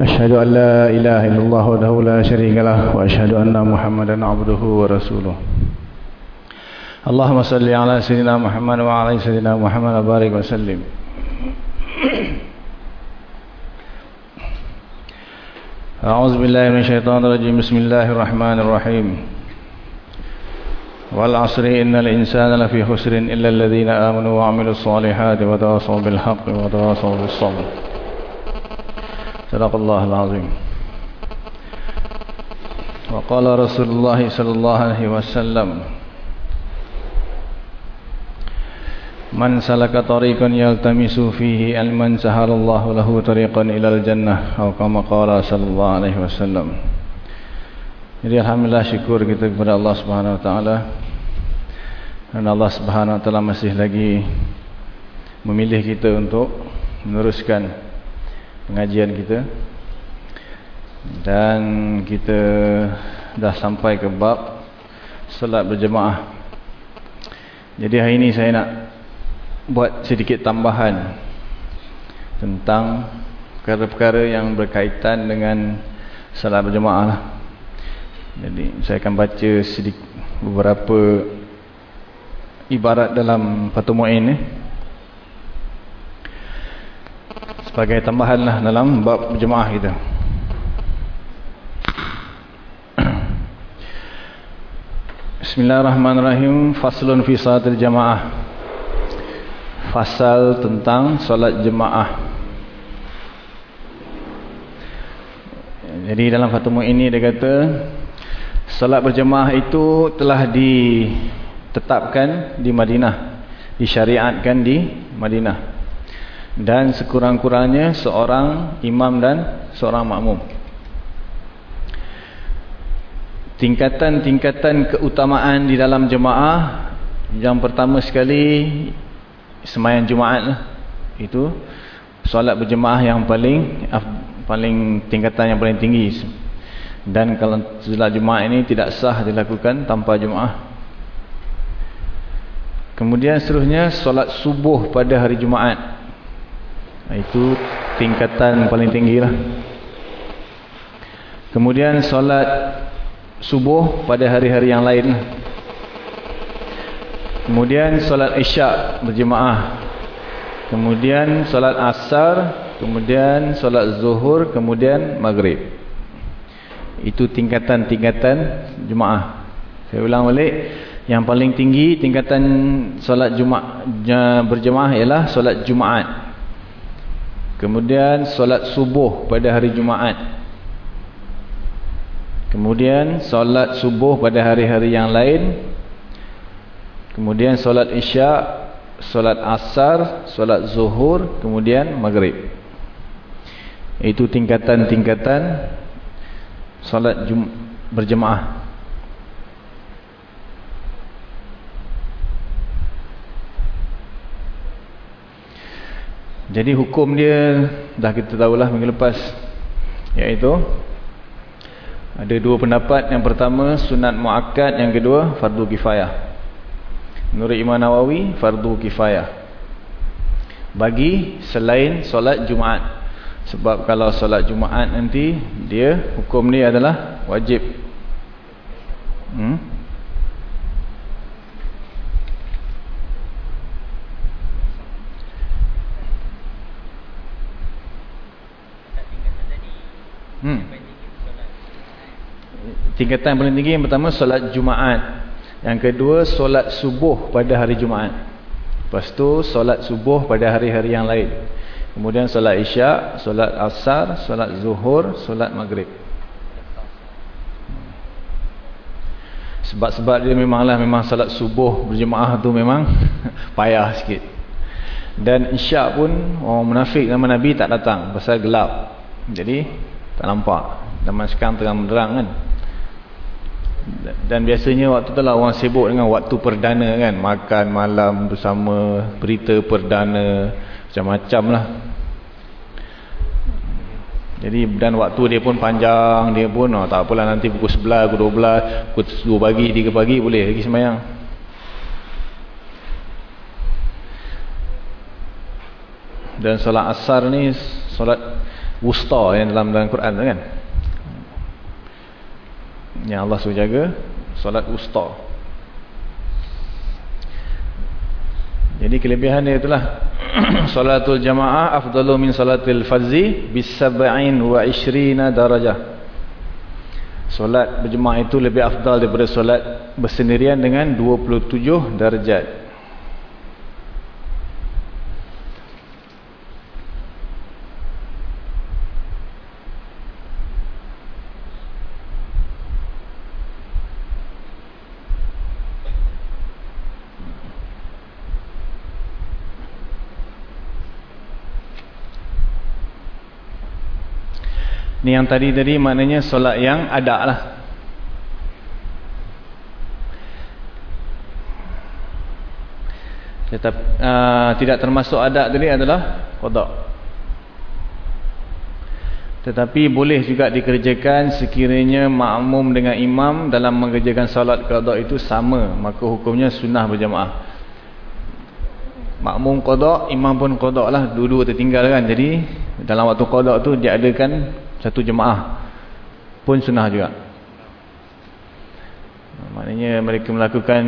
أشهد أن لا إله إلا الله وحده لا شريك له وأشهد أن محمدا عبده ورسوله. اللهم صل على سيدنا محمد وعلى سيدنا محمد وبارك وسلم. أعوذ بالله من الشيطان الرجيم. بسم الله الرحمن الرحيم. والعصر إن الإنسان لفي خسر إلا الذين آمنوا وعملوا الصالحات وتواصوا بالحق وتواصوا بالصبر. صدق الله العظيم وقال رسول الله صلى الله عليه وسلم من سلك طريقا يلتمس فيه علما سهل الله له طريقا إلى الجنة أو كما قال صلى الله عليه وسلم Jadi alhamdulillah syukur kita kepada Allah Subhanahu wa taala. Dan Allah Subhanahu wa taala masih lagi memilih kita untuk meneruskan pengajian kita. Dan kita dah sampai ke bab solat berjemaah. Jadi hari ini saya nak buat sedikit tambahan tentang perkara-perkara yang berkaitan dengan solat berjemaah lah. Jadi saya akan baca sedikit beberapa ibarat dalam Fathul Mu'in ni. Sebagai tambahan lah dalam bab jemaah kita. Bismillahirrahmanirrahim. Faslun fi salatil jemaah. Fasal tentang solat jemaah. Jadi dalam Fathul Mu'in ni dia kata Salat berjemaah itu telah ditetapkan di Madinah, disyariatkan di Madinah. Dan sekurang-kurangnya seorang imam dan seorang makmum. Tingkatan-tingkatan keutamaan di dalam jemaah, yang pertama sekali sembahyang Jumaat lah. Itu solat berjemaah yang paling paling tingkatan yang paling tinggi. Dan kalau solat Jumaat ini tidak sah dilakukan tanpa Jumaat. Kemudian seterusnya solat subuh pada hari Jumaat. Itu tingkatan paling tinggi lah. Kemudian solat subuh pada hari-hari yang lain. Kemudian solat isyak berjemaah. Kemudian solat asar. Kemudian solat zuhur. Kemudian maghrib. Itu tingkatan-tingkatan Jumaat. Saya ulang balik. Yang paling tinggi tingkatan solat Jumaat berjemaah ialah solat Jumaat. Kemudian solat subuh pada hari Jumaat. Kemudian solat subuh pada hari-hari yang lain. Kemudian solat isyak, solat asar, solat zuhur, kemudian maghrib. Itu tingkatan-tingkatan Salat berjemaah. Jadi hukum dia dah kita tahulah minggu lepas iaitu ada dua pendapat. Yang pertama sunat muakkad, yang kedua fardu kifayah. Menurut Imam Nawawi fardu kifayah. Bagi selain solat Jumaat. Sebab kalau solat Jumaat nanti dia hukum ni adalah wajib. Hmm? Hmm. Tingkatan paling tinggi yang pertama solat Jumaat. Yang kedua solat subuh pada hari Jumaat. Lepas tu solat subuh pada hari-hari yang lain. Kemudian solat isyak, solat asar, solat zuhur, solat maghrib. Sebab-sebab dia memanglah memang solat subuh berjemaah tu memang payah sikit. Dan isyak pun orang munafik nama Nabi tak datang pasal gelap. Jadi Tak nampak. Zaman sekarang terang-terang kan. Dan biasanya waktu tu lah orang sibuk dengan waktu perdana kan. Makan malam bersama, berita perdana, macam-macam lah. Jadi dan waktu dia pun panjang, dia pun oh, tak apalah nanti pukul 11, pukul 12, pukul 2 pagi, 3 pagi boleh lagi semayang. Dan solat asar ni solat wusta yang dalam dalam Quran kan. Yang Allah suruh jaga solat wusta. Jadi kelebihan dia itulah salatul jamaah afdalu min salatil fardhi bis sab'in wa ishrina darajah. Solat berjemaah itu lebih afdal daripada solat bersendirian dengan 27 darjat. Ni yang tadi tadi maknanya solat yang ada lah. Tetap uh, tidak termasuk adat tadi adalah qada. Tetapi boleh juga dikerjakan sekiranya makmum dengan imam dalam mengerjakan solat qada itu sama, maka hukumnya sunnah berjamaah. Makmum qada, imam pun qada lah, dua-dua tertinggal kan. Jadi dalam waktu qada tu dia adakan satu jemaah pun sunnah juga. Maknanya mereka melakukan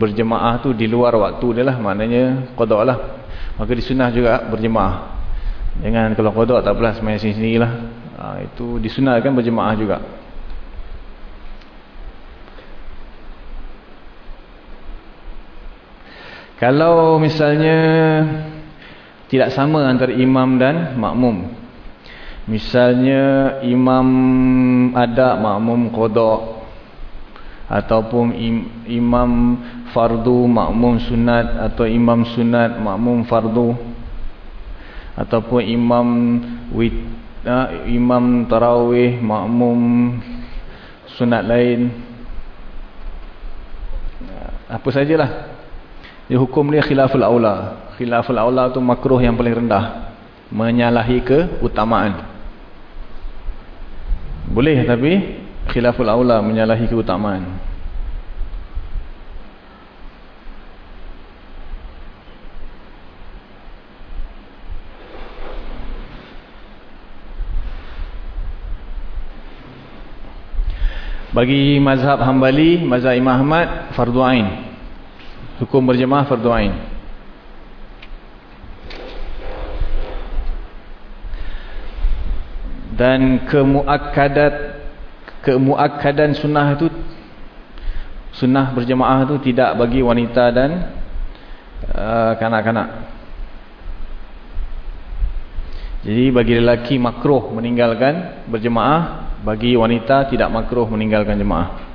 berjemaah tu di luar waktu dia lah. Maknanya kodok lah. Maka disunah juga berjemaah. Jangan kalau kodok tak apalah semayang sini-sini lah. Ha, itu disunahkan berjemaah juga. Kalau misalnya tidak sama antara imam dan makmum Misalnya imam ada makmum kodok ataupun im, imam fardu makmum sunat atau imam sunat makmum fardu ataupun imam wit, uh, imam tarawih makmum sunat lain. Apa sajalah. Dia hukum dia khilaful aula. Khilaful aula tu makruh yang paling rendah. Menyalahi keutamaan boleh tapi khilaful aula menyalahi keutamaan. Bagi mazhab hambali mazhab imam ahmad fardu ain. Hukum berjemaah fardu ain dan kemuakkadat kemuakkadan sunnah itu sunnah berjemaah itu tidak bagi wanita dan uh, kanak-kanak. Uh, jadi bagi lelaki makruh meninggalkan berjemaah bagi wanita tidak makruh meninggalkan jemaah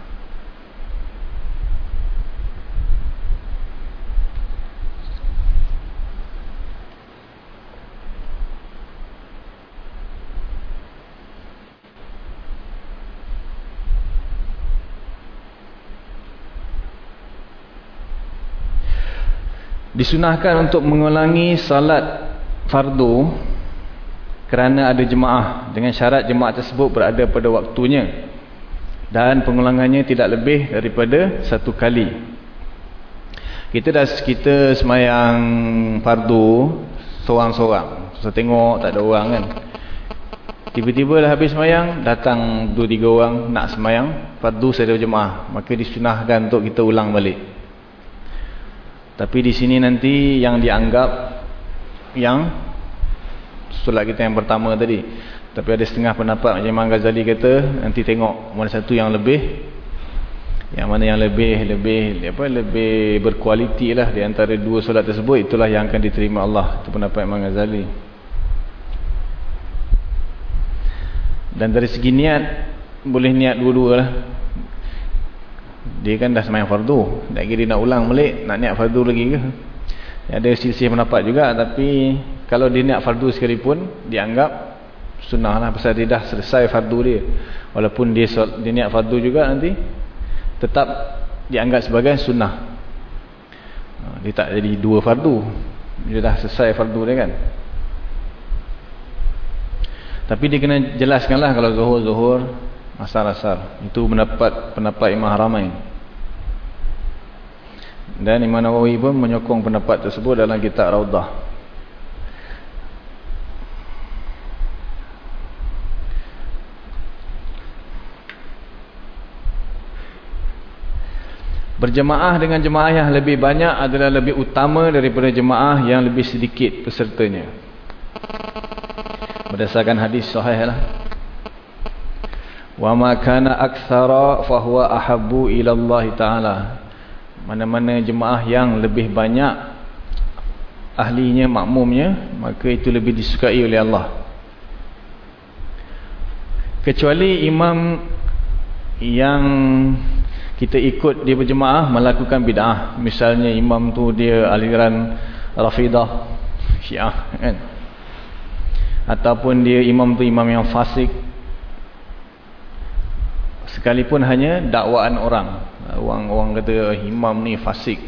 disunahkan untuk mengulangi salat fardu kerana ada jemaah. Dengan syarat jemaah tersebut berada pada waktunya. Dan pengulangannya tidak lebih daripada satu kali. Kita dah kita semayang fardu seorang-seorang. Saya tengok tak ada orang kan. Tiba-tiba dah habis semayang datang dua tiga orang nak semayang fardu ada jemaah. Maka disunahkan untuk kita ulang balik tapi di sini nanti yang dianggap yang solat kita yang pertama tadi. Tapi ada setengah pendapat macam Imam Ghazali kata nanti tengok mana satu yang lebih yang mana yang lebih lebih apa lebih berkualiti lah di antara dua solat tersebut itulah yang akan diterima Allah. Itu pendapat Imam Ghazali. Dan dari segi niat boleh niat dua-dua lah dia kan dah semayang fardu. Kira dia nak ulang balik nak niat fardu lagi ke? Ada sisi pendapat juga tapi kalau dia niat fardu sekalipun dianggap sunnah lah pasal dia dah selesai fardu dia. Walaupun dia, dia niat fardu juga nanti tetap dianggap sebagai sunnah. Ha, dia tak jadi dua fardu. Dia dah selesai fardu dia kan? Tapi dia kena jelaskanlah kalau zuhur-zuhur asar-asar. Itu pendapat pendapat Imam Haramain dan Imam Nawawi pun menyokong pendapat tersebut dalam kitab Raudah Berjemaah dengan jemaah yang lebih banyak adalah lebih utama daripada jemaah yang lebih sedikit pesertanya. Berdasarkan hadis sahih lah. Wa ma kana aktsara fa huwa ahabbu ila Allah taala. Mana-mana jemaah yang lebih banyak ahlinya makmumnya, maka itu lebih disukai oleh Allah. Kecuali imam yang kita ikut dia berjemaah melakukan bid'ah. Misalnya imam tu dia aliran rafidah syiah kan? Ataupun dia imam tu imam yang fasik sekalipun hanya dakwaan orang orang-orang kata imam ni fasik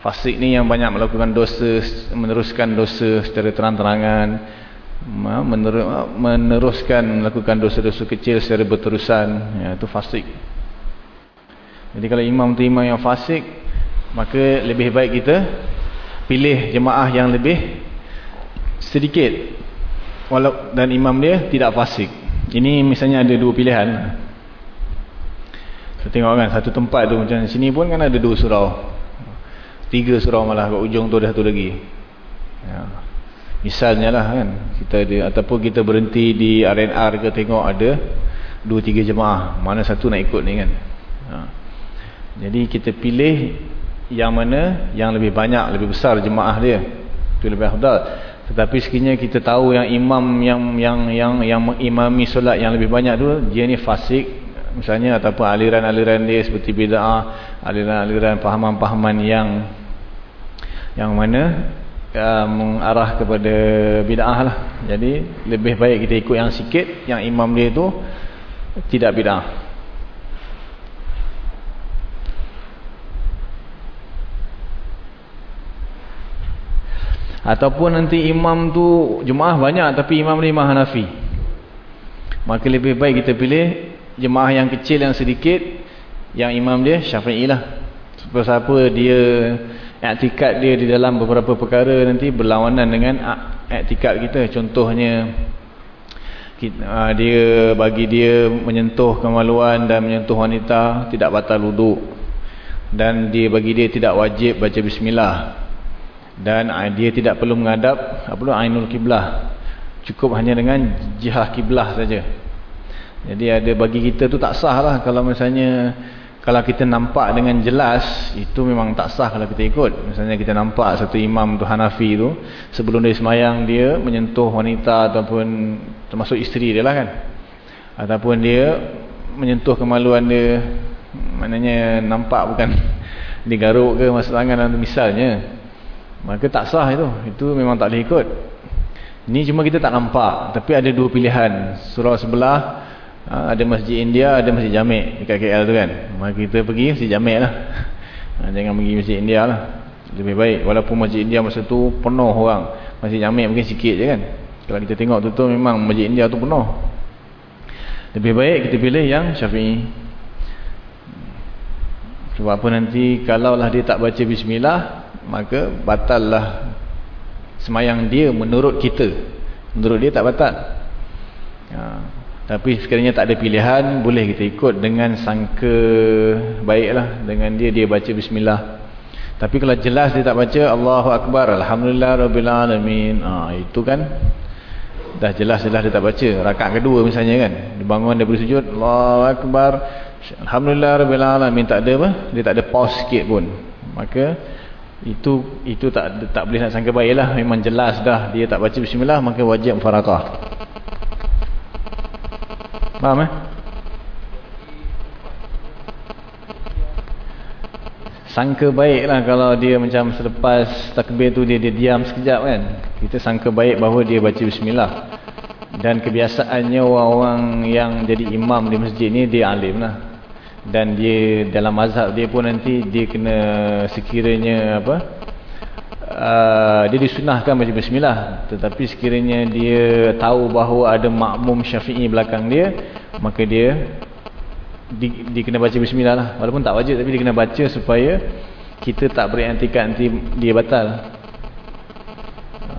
fasik ni yang banyak melakukan dosa meneruskan dosa secara terang-terangan meneruskan melakukan dosa-dosa kecil secara berterusan ya, itu fasik jadi kalau imam tu imam yang fasik, maka lebih baik kita pilih jemaah yang lebih sedikit. Walau dan imam dia tidak fasik. Ini misalnya ada dua pilihan. Saya tengok kan satu tempat tu macam sini pun kan ada dua surau. Tiga surau malah kat ujung tu ada satu lagi. Ya. Misalnya lah kan kita ada ataupun kita berhenti di RNR ke tengok ada dua tiga jemaah. Mana satu nak ikut ni kan. Ha. Jadi kita pilih yang mana yang lebih banyak, lebih besar jemaah dia. Itu lebih afdal. Tetapi sekiranya kita tahu yang imam yang yang yang yang mengimami solat yang lebih banyak tu dia ni fasik misalnya ataupun aliran-aliran dia seperti bid'ah, aliran-aliran pahaman-pahaman yang yang mana uh, mengarah kepada bid'ah lah. Jadi lebih baik kita ikut yang sikit yang imam dia tu tidak bid'ah. Ataupun nanti imam tu jemaah banyak tapi imam ni imam Hanafi. Maka lebih baik kita pilih jemaah yang kecil yang sedikit yang imam dia Syafi'i lah. Siapa-siapa dia iktikad dia di dalam beberapa perkara nanti berlawanan dengan iktikad kita. Contohnya dia bagi dia menyentuh kemaluan dan menyentuh wanita tidak batal wuduk. Dan dia bagi dia tidak wajib baca bismillah dan dia tidak perlu menghadap apa ainul kiblah cukup hanya dengan jihah kiblah saja jadi ada bagi kita tu tak sah lah kalau misalnya kalau kita nampak dengan jelas itu memang tak sah kalau kita ikut misalnya kita nampak satu imam tu Hanafi tu sebelum dia semayang dia menyentuh wanita ataupun termasuk isteri dia lah kan ataupun dia menyentuh kemaluan dia maknanya nampak bukan digaruk ke masa tangan misalnya Maka tak sah itu. Itu memang tak boleh ikut. Ini cuma kita tak nampak. Tapi ada dua pilihan. Surau sebelah. Ha, ada masjid India, ada masjid Jamik. Dekat KL tu kan. Maka kita pergi masjid Jamik lah. Ha, jangan pergi masjid India lah. Lebih baik. Walaupun masjid India masa tu penuh orang. Masjid Jamik mungkin sikit je kan. Kalau kita tengok tu tu memang masjid India tu penuh. Lebih baik kita pilih yang syafi'i. Sebab apa nanti kalaulah dia tak baca bismillah maka batallah semayang dia menurut kita menurut dia tak batal ha. Tapi sekiranya tak ada pilihan boleh kita ikut dengan sangka baiklah dengan dia dia baca bismillah. Tapi kalau jelas dia tak baca Allahu Akbar Alhamdulillah Rabbil Alamin. Ha, itu kan? Dah jelas-jelas dia tak baca. Rakaat kedua misalnya kan? Dia bangun dia bersujud Allahu Akbar Alhamdulillah Rabbil Alamin. Tak ada apa dia tak ada pause sikit pun. Maka itu itu tak tak boleh nak sangka baiklah. Memang jelas dah dia tak baca bismillah maka wajib mufaraqah faham eh? Sangka baiklah kalau dia macam selepas takbir tu dia, dia diam sekejap kan? Kita sangka baik bahawa dia baca bismillah. Dan kebiasaannya orang-orang yang jadi imam di masjid ni dia alim lah. Dan dia dalam mazhab dia pun nanti dia kena sekiranya apa uh, dia disunahkan baca bismillah. Tetapi sekiranya dia tahu bahawa ada makmum syafi'i belakang dia maka dia dia, dia kena baca bismillah lah. Walaupun tak wajib tapi dia kena baca supaya kita tak beri antikan nanti dia batal.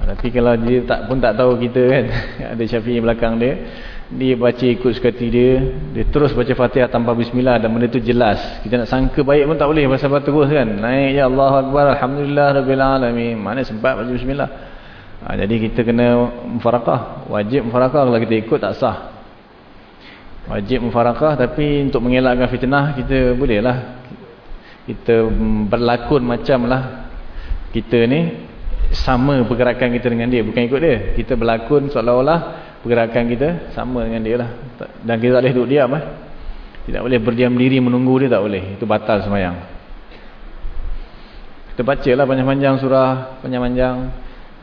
Tapi kalau dia tak pun tak tahu kita kan ada syafi'i belakang dia dia baca ikut sekati dia. Dia terus baca fatihah tanpa bismillah dan benda tu jelas. Kita nak sangka baik pun tak boleh pasal terus kan. Naik ya Allah Akbar Alhamdulillah Rabbil Alamin. Mana sempat baca bismillah? Ha, jadi kita kena mufarakah. Wajib mufarakah kalau kita ikut tak sah. Wajib mufarakah tapi untuk mengelakkan fitnah kita boleh lah kita berlakon macam lah. Kita ni sama pergerakan kita dengan dia bukan ikut dia. Kita berlakon seolah-olah pergerakan kita sama dengan dia lah. Dan kita tak boleh duduk diam eh? tidak boleh berdiam diri menunggu dia tak boleh. Itu batal semayang. Kita baca lah panjang-panjang surah panjang-panjang.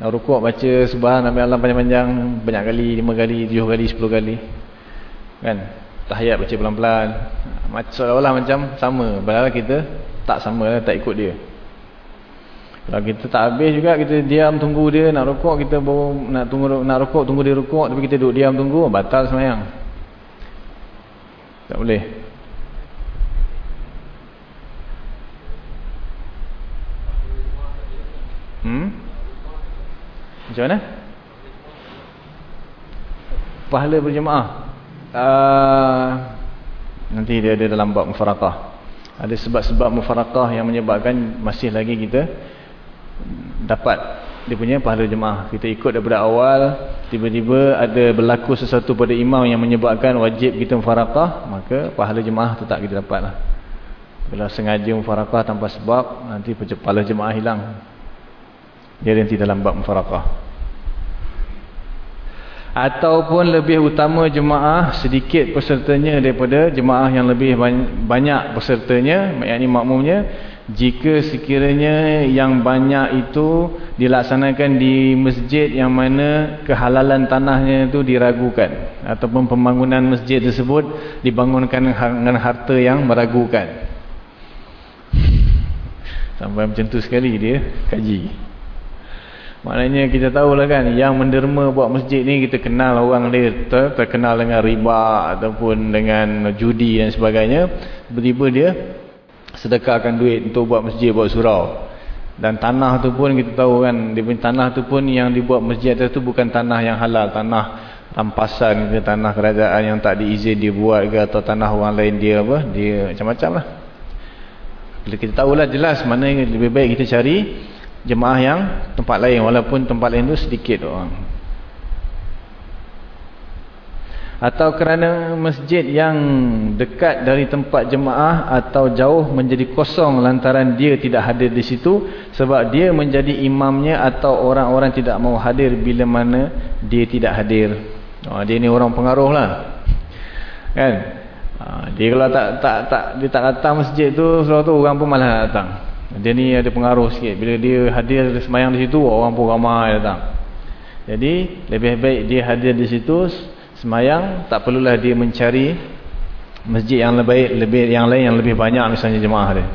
Rukuk baca subhan Nabi Allah panjang-panjang. Banyak kali, lima kali, tujuh kali, sepuluh kali. Kan? Tahiyat baca pelan-pelan. Seolah-olah macam sama. Padahal kita tak sama lah, tak ikut dia kalau kita tak habis juga kita diam tunggu dia nak rokok kita baru nak tunggu nak rokok tunggu dia rokok tapi kita duduk diam tunggu batal semayang. Tak boleh. Hmm? Macam mana? Pahala berjemaah. Uh, nanti dia ada dalam bab mufarakah. Ada sebab-sebab mufarakah yang menyebabkan masih lagi kita dapat dia punya pahala jemaah. Kita ikut daripada awal tiba-tiba ada berlaku sesuatu pada imam yang menyebabkan wajib kita mufarakah maka pahala jemaah tetap kita dapat lah bila sengaja mufarakah tanpa sebab nanti pahala jemaah hilang. Dia nanti dalam bab mufarakah. Ataupun lebih utama jemaah sedikit pesertanya daripada jemaah yang lebih banyak pesertanya yakni makmumnya jika sekiranya yang banyak itu dilaksanakan di masjid yang mana kehalalan tanahnya itu diragukan ataupun pembangunan masjid tersebut dibangunkan dengan harta yang meragukan. Sampai macam tu sekali dia kaji. Maknanya kita tahulah kan yang menderma buat masjid ni kita kenal orang dia ter terkenal dengan riba ataupun dengan judi dan sebagainya. Tiba-tiba dia sedekahkan duit untuk buat masjid, buat surau. Dan tanah tu pun kita tahu kan, tanah tu pun yang dibuat masjid tu bukan tanah yang halal, tanah rampasan ke tanah kerajaan yang tak diizin dia buat ke atau tanah orang lain dia apa, dia macam-macam lah. Bila kita tahulah jelas mana yang lebih baik kita cari jemaah yang tempat lain walaupun tempat lain tu sedikit orang. Atau kerana masjid yang dekat dari tempat jemaah atau jauh menjadi kosong lantaran dia tidak hadir di situ sebab dia menjadi imamnya atau orang-orang tidak mau hadir bila mana dia tidak hadir. Oh, dia ni orang pengaruh lah. Kan? Ah, dia kalau tak tak tak dia tak datang masjid tu sebab tu orang pun malah datang. Dia ni ada pengaruh sikit. Bila dia hadir semayang di situ orang pun ramai datang. Jadi lebih baik dia hadir di situ semayang tak perlulah dia mencari masjid yang lebih lebih yang lain yang lebih banyak misalnya jemaah dia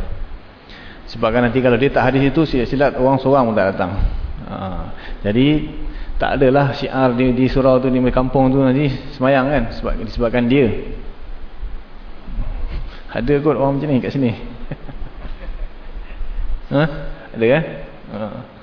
sebabkan nanti kalau dia tak hadir situ silat orang seorang pun tak datang ha. jadi tak adalah syiar di, di surau tu di kampung tu nanti semayang kan sebab disebabkan dia ada kot orang macam ni kat sini ha? ada kan ha.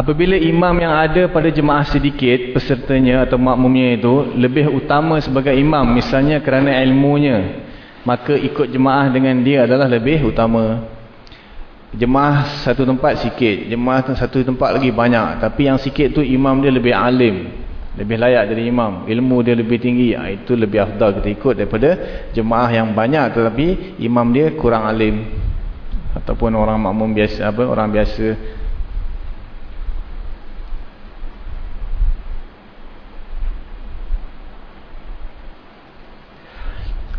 Apabila imam yang ada pada jemaah sedikit pesertanya atau makmumnya itu lebih utama sebagai imam misalnya kerana ilmunya maka ikut jemaah dengan dia adalah lebih utama. Jemaah satu tempat sikit, jemaah satu tempat lagi banyak tapi yang sikit tu imam dia lebih alim, lebih layak jadi imam, ilmu dia lebih tinggi, ah, itu lebih afdal kita ikut daripada jemaah yang banyak tetapi imam dia kurang alim ataupun orang makmum biasa apa orang biasa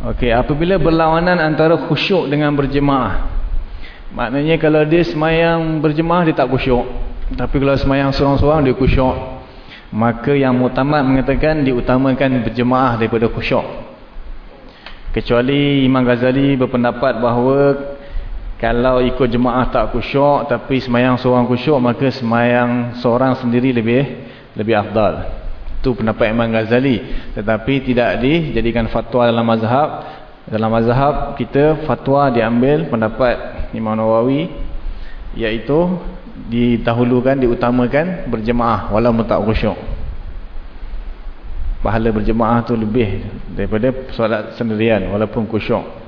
Okey, apabila berlawanan antara khusyuk dengan berjemaah. Maknanya kalau dia semayang berjemaah dia tak khusyuk. Tapi kalau semayang seorang-seorang dia khusyuk. Maka yang mutamat mengatakan diutamakan berjemaah daripada khusyuk. Kecuali Imam Ghazali berpendapat bahawa kalau ikut jemaah tak khusyuk tapi semayang seorang khusyuk maka semayang seorang sendiri lebih lebih afdal. Itu pendapat Imam Ghazali. Tetapi tidak dijadikan fatwa dalam mazhab. Dalam mazhab kita fatwa diambil pendapat Imam Nawawi. Iaitu didahulukan, diutamakan berjemaah walaupun tak khusyuk. Pahala berjemaah tu lebih daripada solat sendirian walaupun khusyuk.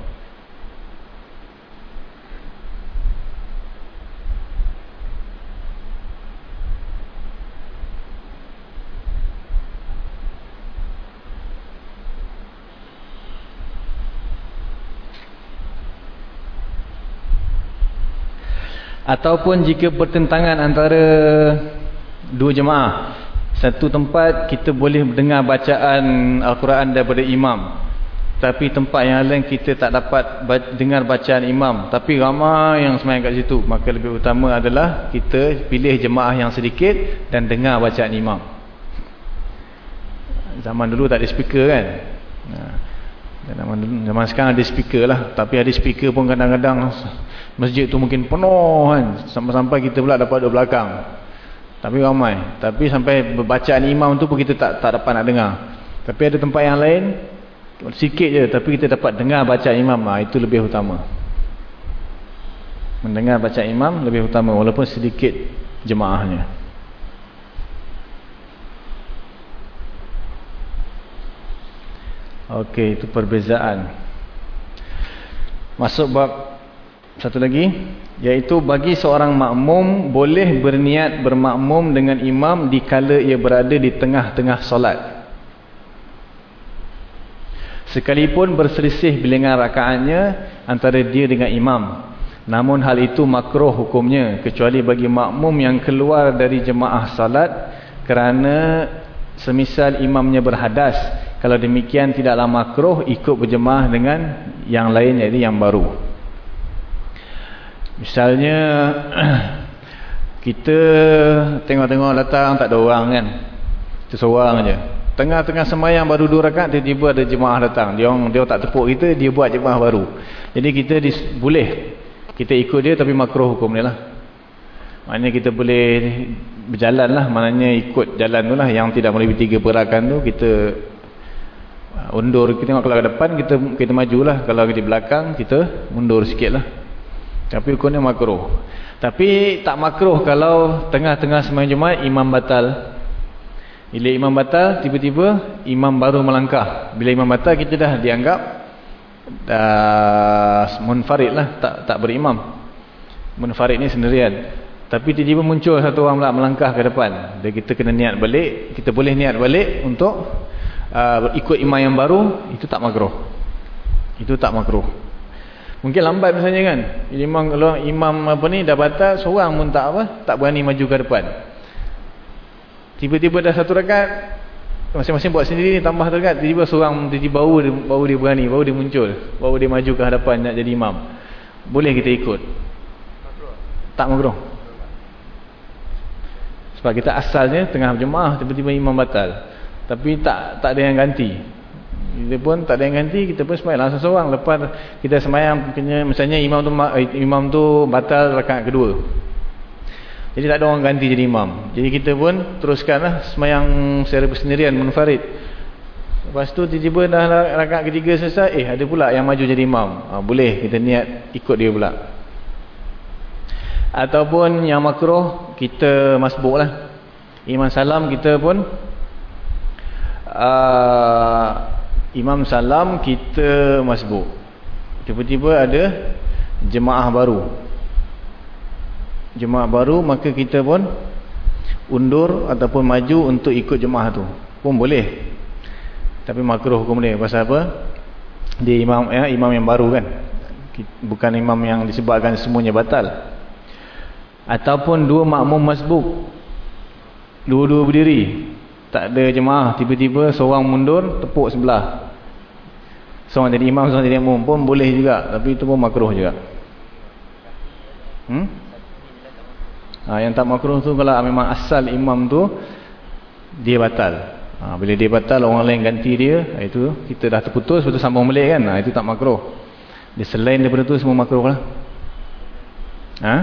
Ataupun jika pertentangan antara dua jemaah satu tempat kita boleh mendengar bacaan Al-Quran daripada imam tapi tempat yang lain kita tak dapat dengar bacaan imam. Tapi ramai yang semayang kat situ. Maka lebih utama adalah kita pilih jemaah yang sedikit dan dengar bacaan imam. Zaman dulu tak ada speaker kan? Zaman, zaman sekarang ada speaker lah. Tapi ada speaker pun kadang-kadang masjid tu mungkin penuh kan? Sampai-sampai kita pula dapat duduk belakang. Tapi ramai. Tapi sampai bacaan imam tu pun kita tak tak dapat nak dengar. Tapi ada tempat yang lain sikit je tapi kita dapat dengar bacaan imam. Ha, itu lebih utama. Mendengar bacaan imam lebih utama walaupun sedikit jemaahnya. Okey, itu perbezaan. Masuk bab satu lagi iaitu bagi seorang makmum boleh berniat bermakmum dengan imam dikala ia berada di tengah-tengah solat. Sekalipun berselisih bilangan rakaatnya antara dia dengan imam. Namun hal itu makruh hukumnya kecuali bagi makmum yang keluar dari jemaah salat kerana semisal imamnya berhadas. Kalau demikian tidaklah makruh ikut berjemaah dengan yang lain iaitu yang baru. Misalnya kita tengok-tengok datang tak ada orang kan. Kita seorang aja. Tengah-tengah semayang baru dua rakaat tiba-tiba ada jemaah datang. Dia orang dia tak tepuk kita, dia buat jemaah baru. Jadi kita dis, boleh kita ikut dia tapi makruh hukum dia lah. Maknanya kita boleh berjalan lah. Maknanya ikut jalan tu lah. Yang tidak melebihi tiga perakan tu kita undur. Kita tengok kalau ke depan kita kita majulah. Kalau di belakang kita mundur sikit lah. Tapi hukumnya makruh. Tapi tak makruh kalau tengah-tengah semayang Jumaat imam batal. Bila imam batal, tiba-tiba imam baru melangkah. Bila imam batal, kita dah dianggap dah munfarid lah. Tak, tak berimam. Munfarid ni sendirian. Tapi tiba-tiba muncul satu orang pula melangkah ke depan. Dan kita kena niat balik. Kita boleh niat balik untuk uh, ikut imam yang baru. Itu tak makruh. Itu tak makruh. Mungkin lambat misalnya kan. Imam kalau imam apa ni dah batal, seorang pun tak apa, tak berani maju ke depan. Tiba-tiba dah satu rakaat masing-masing buat sendiri ni tambah satu rakaat, tiba-tiba seorang tiba-tiba baru baru dia berani, baru dia muncul, baru dia maju ke hadapan nak jadi imam. Boleh kita ikut. Tak makruh. Sebab kita asalnya tengah jemaah tiba-tiba imam batal. Tapi tak tak ada yang ganti. Kita pun tak ada yang ganti, kita pun semayang langsung seorang. Lepas kita semayang, misalnya imam tu eh, imam tu batal rakaat kedua. Jadi tak ada orang ganti jadi imam. Jadi kita pun teruskanlah semayang secara bersendirian, munfarid. Lepas tu tiba-tiba dah rakaat ketiga selesai, eh ada pula yang maju jadi imam. Ha, boleh kita niat ikut dia pula. Ataupun yang makruh, kita masbuk lah. Imam salam kita pun uh, Imam salam kita masbuk. Tiba-tiba ada jemaah baru. Jemaah baru maka kita pun undur ataupun maju untuk ikut jemaah tu. Pun boleh. Tapi makruh hukum dia pasal apa? Dia imam ya, imam yang baru kan. Bukan imam yang disebabkan semuanya batal. Ataupun dua makmum masbuk. Dua-dua berdiri. Tak ada jemaah. Tiba-tiba seorang mundur tepuk sebelah seorang jadi imam seorang jadi makmum pun boleh juga tapi itu pun makruh juga. Hmm? ha, yang tak makruh tu kalau memang asal imam tu dia batal. Ha, bila dia batal orang lain ganti dia itu kita dah terputus betul sambung balik kan? Ha, itu tak makruh. Dia selain daripada tu semua makruh lah. Ha?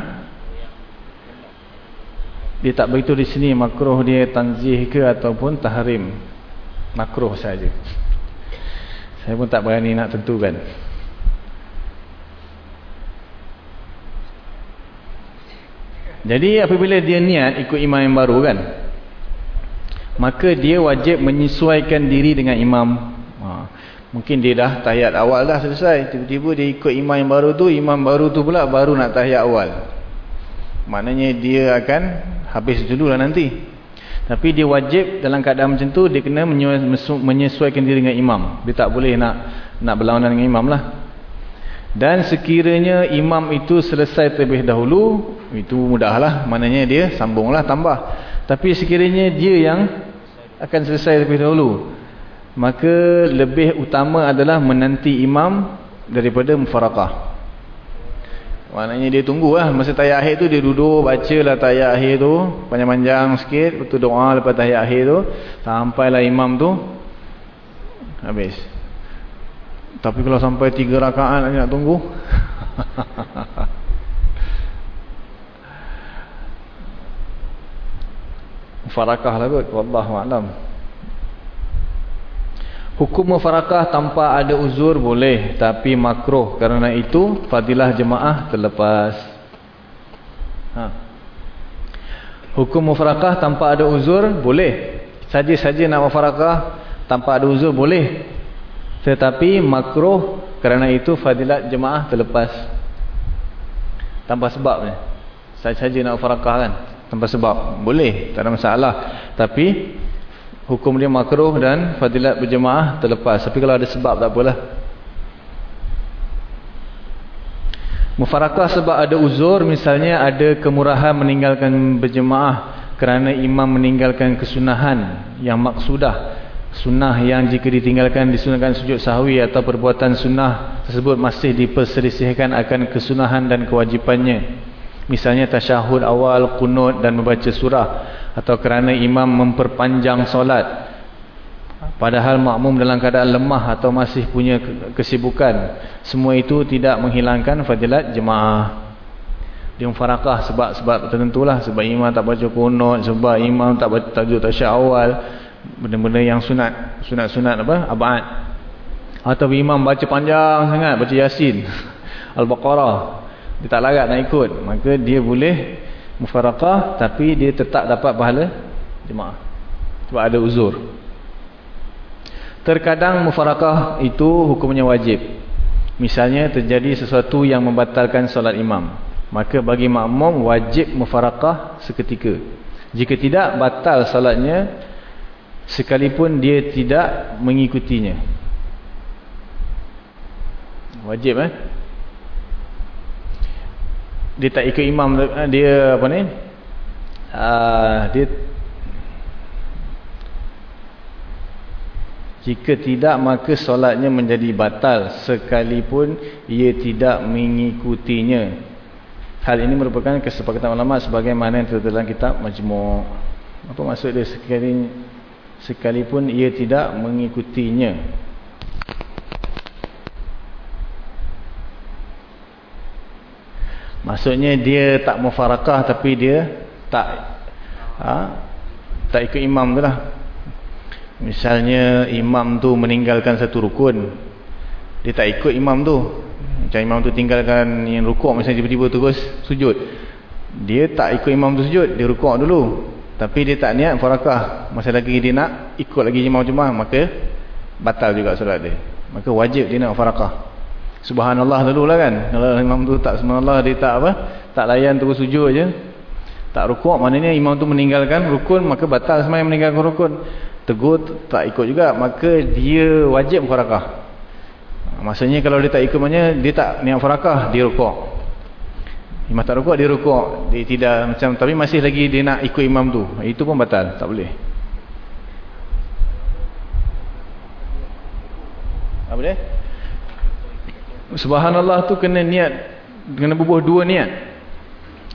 dia tak beritahu di sini makruh dia tanzih ke ataupun tahrim. Makruh saja saya pun tak berani nak tentukan. Jadi apabila dia niat ikut imam yang baru kan maka dia wajib menyesuaikan diri dengan imam. Ha. mungkin dia dah tahiyat awal dah selesai tiba-tiba dia ikut imam yang baru tu imam baru tu pula baru nak tahiyat awal. Maknanya dia akan habis dulu lah nanti tapi dia wajib dalam keadaan macam tu dia kena menyesuaikan diri dengan imam. Dia tak boleh nak nak berlawanan dengan imam lah. Dan sekiranya imam itu selesai terlebih dahulu itu mudahlah maknanya dia sambunglah tambah. Tapi sekiranya dia yang akan selesai terlebih dahulu maka lebih utama adalah menanti imam daripada mufarakah Maknanya dia tunggu lah. Masa tayat akhir tu dia duduk baca lah tayat akhir tu. Panjang-panjang sikit. Lepas doa lepas tayat akhir tu. Sampailah imam tu. Habis. Tapi kalau sampai tiga rakaat nak tunggu. Farakah lah kot. Wallahu'alam. Hukum mufarakah tanpa ada uzur boleh tapi makruh kerana itu fadilah jemaah terlepas. Ha. Hukum mufarakah tanpa ada uzur boleh. Saja-saja nak mufarakah tanpa ada uzur boleh. Tetapi makruh kerana itu fadilah jemaah terlepas. Tanpa sebab ni. Saja-saja nak mufarakah kan tanpa sebab boleh tak ada masalah. Tapi hukum dia makruh dan fadilat berjemaah terlepas. Tapi kalau ada sebab tak apalah. Mufarakah sebab ada uzur? Misalnya ada kemurahan meninggalkan berjemaah kerana imam meninggalkan kesunahan yang maksudah. Sunnah yang jika ditinggalkan disunahkan sujud sahwi atau perbuatan sunnah tersebut masih diperselisihkan akan kesunahan dan kewajipannya. Misalnya tasyahud awal, kunut dan membaca surah atau kerana imam memperpanjang solat. Padahal makmum dalam keadaan lemah atau masih punya kesibukan semua itu tidak menghilangkan fadilat jemaah. Dia memfarakah sebab-sebab tertentu lah sebab imam tak baca kunut sebab imam tak baca tajuk tasyah awal benda-benda yang sunat sunat-sunat apa abad. Atau imam baca panjang sangat baca yasin. Al-baqarah. Dia tak larat nak ikut maka dia boleh mufarakah tapi dia tetap dapat pahala jemaah. Sebab ada uzur. Terkadang mufarakah itu hukumnya wajib. Misalnya terjadi sesuatu yang membatalkan solat imam. Maka bagi makmum wajib mufarakah seketika. Jika tidak batal solatnya sekalipun dia tidak mengikutinya. Wajib eh dia tak ikut imam eh, dia apa ni? Uh, dia jika tidak maka solatnya menjadi batal sekalipun ia tidak mengikutinya. Hal ini merupakan kesepakatan ulama sebagaimana yang terdapat dalam kitab majmu' apa maksud dia sekali sekalipun ia tidak mengikutinya Maksudnya dia tak mufarakah tapi dia tak ha, tak ikut imam tu lah. Misalnya imam tu meninggalkan satu rukun. Dia tak ikut imam tu. Macam imam tu tinggalkan yang rukuk misalnya tiba-tiba terus sujud. Dia tak ikut imam tu sujud, dia rukuk dulu. Tapi dia tak niat mufarakah. Masa lagi dia nak ikut lagi imam jemaah maka batal juga solat dia. Maka wajib dia nak mufarakah. Subhanallah dulu lah kan. Kalau imam tu tak subhanallah dia tak apa. Tak layan terus sujud je. Tak rukuk maknanya imam tu meninggalkan rukun maka batal semayang meninggalkan rukun. Tegur tak ikut juga maka dia wajib farakah. Maksudnya kalau dia tak ikut maknanya dia tak niat farakah dia rukuk. Imam tak rukuk dia rukuk. Dia tidak macam tapi masih lagi dia nak ikut imam tu. Itu pun batal. Tak boleh. Apa dia? Subhanallah tu kena niat kena bubuh dua niat.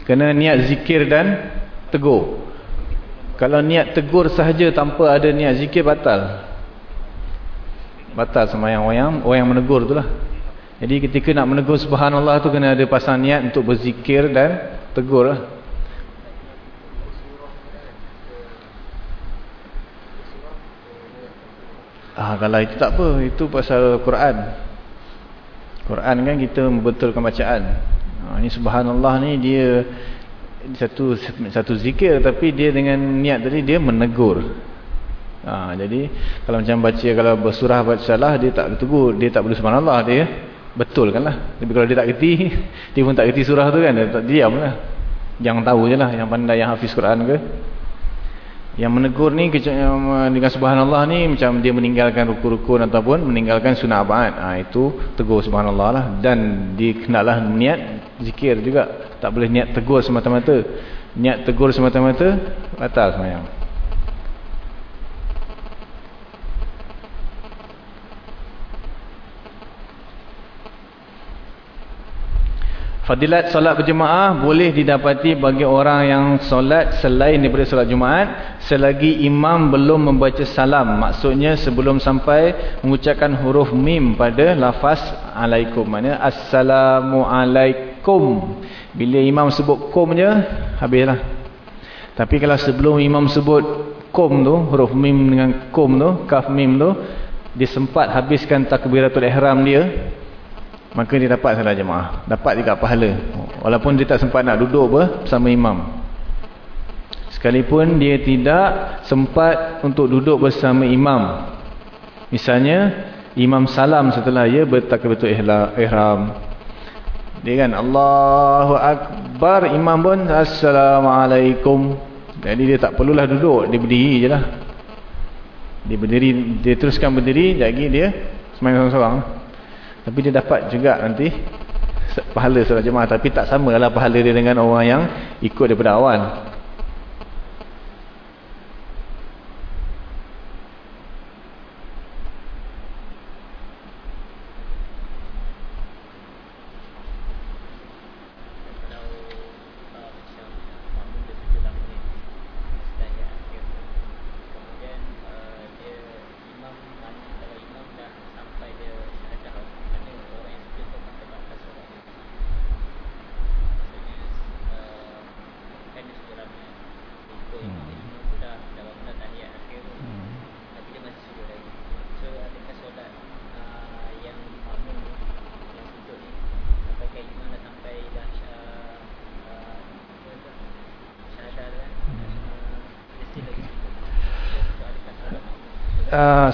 Kena niat zikir dan tegur. Kalau niat tegur sahaja tanpa ada niat zikir batal. Batal sembahyang orang yang orang yang menegur itulah. Jadi ketika nak menegur subhanallah tu kena ada pasang niat untuk berzikir dan tegur lah. Ah, kalau itu tak apa, itu pasal Quran. Quran kan kita membetulkan bacaan. Ha, ini subhanallah ni dia satu satu zikir tapi dia dengan niat tadi dia menegur. Ha, jadi kalau macam baca kalau bersurah baca salah dia tak tegur, dia tak boleh subhanallah dia betulkanlah. Tapi kalau dia tak kerti, dia pun tak kerti surah tu kan, dia tak diamlah. Yang tahu je lah yang pandai yang hafiz Quran ke. Yang menegur ni dengan subhanallah ni macam dia meninggalkan rukun-rukun ataupun meninggalkan sunnah abad. Ha, itu tegur subhanallah lah. Dan dikenalah niat zikir juga. Tak boleh niat tegur semata-mata. Niat tegur semata-mata, batal semayang. Fadilat solat berjemaah boleh didapati bagi orang yang solat selain daripada solat Jumaat selagi imam belum membaca salam. Maksudnya sebelum sampai mengucapkan huruf mim pada lafaz alaikum. Maksudnya assalamualaikum. Bila imam sebut kum je, habislah. Tapi kalau sebelum imam sebut kum tu, huruf mim dengan kum tu, kaf mim tu, dia sempat habiskan takbiratul ihram dia, maka dia dapat salat jemaah. Dapat juga pahala. Walaupun dia tak sempat nak duduk bersama imam. Sekalipun dia tidak sempat untuk duduk bersama imam. Misalnya imam salam setelah ia bertakbiratul ihram. Dia kan Allahu Akbar. Imam pun Assalamualaikum. Jadi dia tak perlulah duduk. Dia berdiri je lah. Dia berdiri dia teruskan berdiri lagi dia semayang sorang-sorang tapi dia dapat juga nanti pahala solat jemaah. Tapi tak sama lah pahala dia dengan orang yang ikut daripada awal.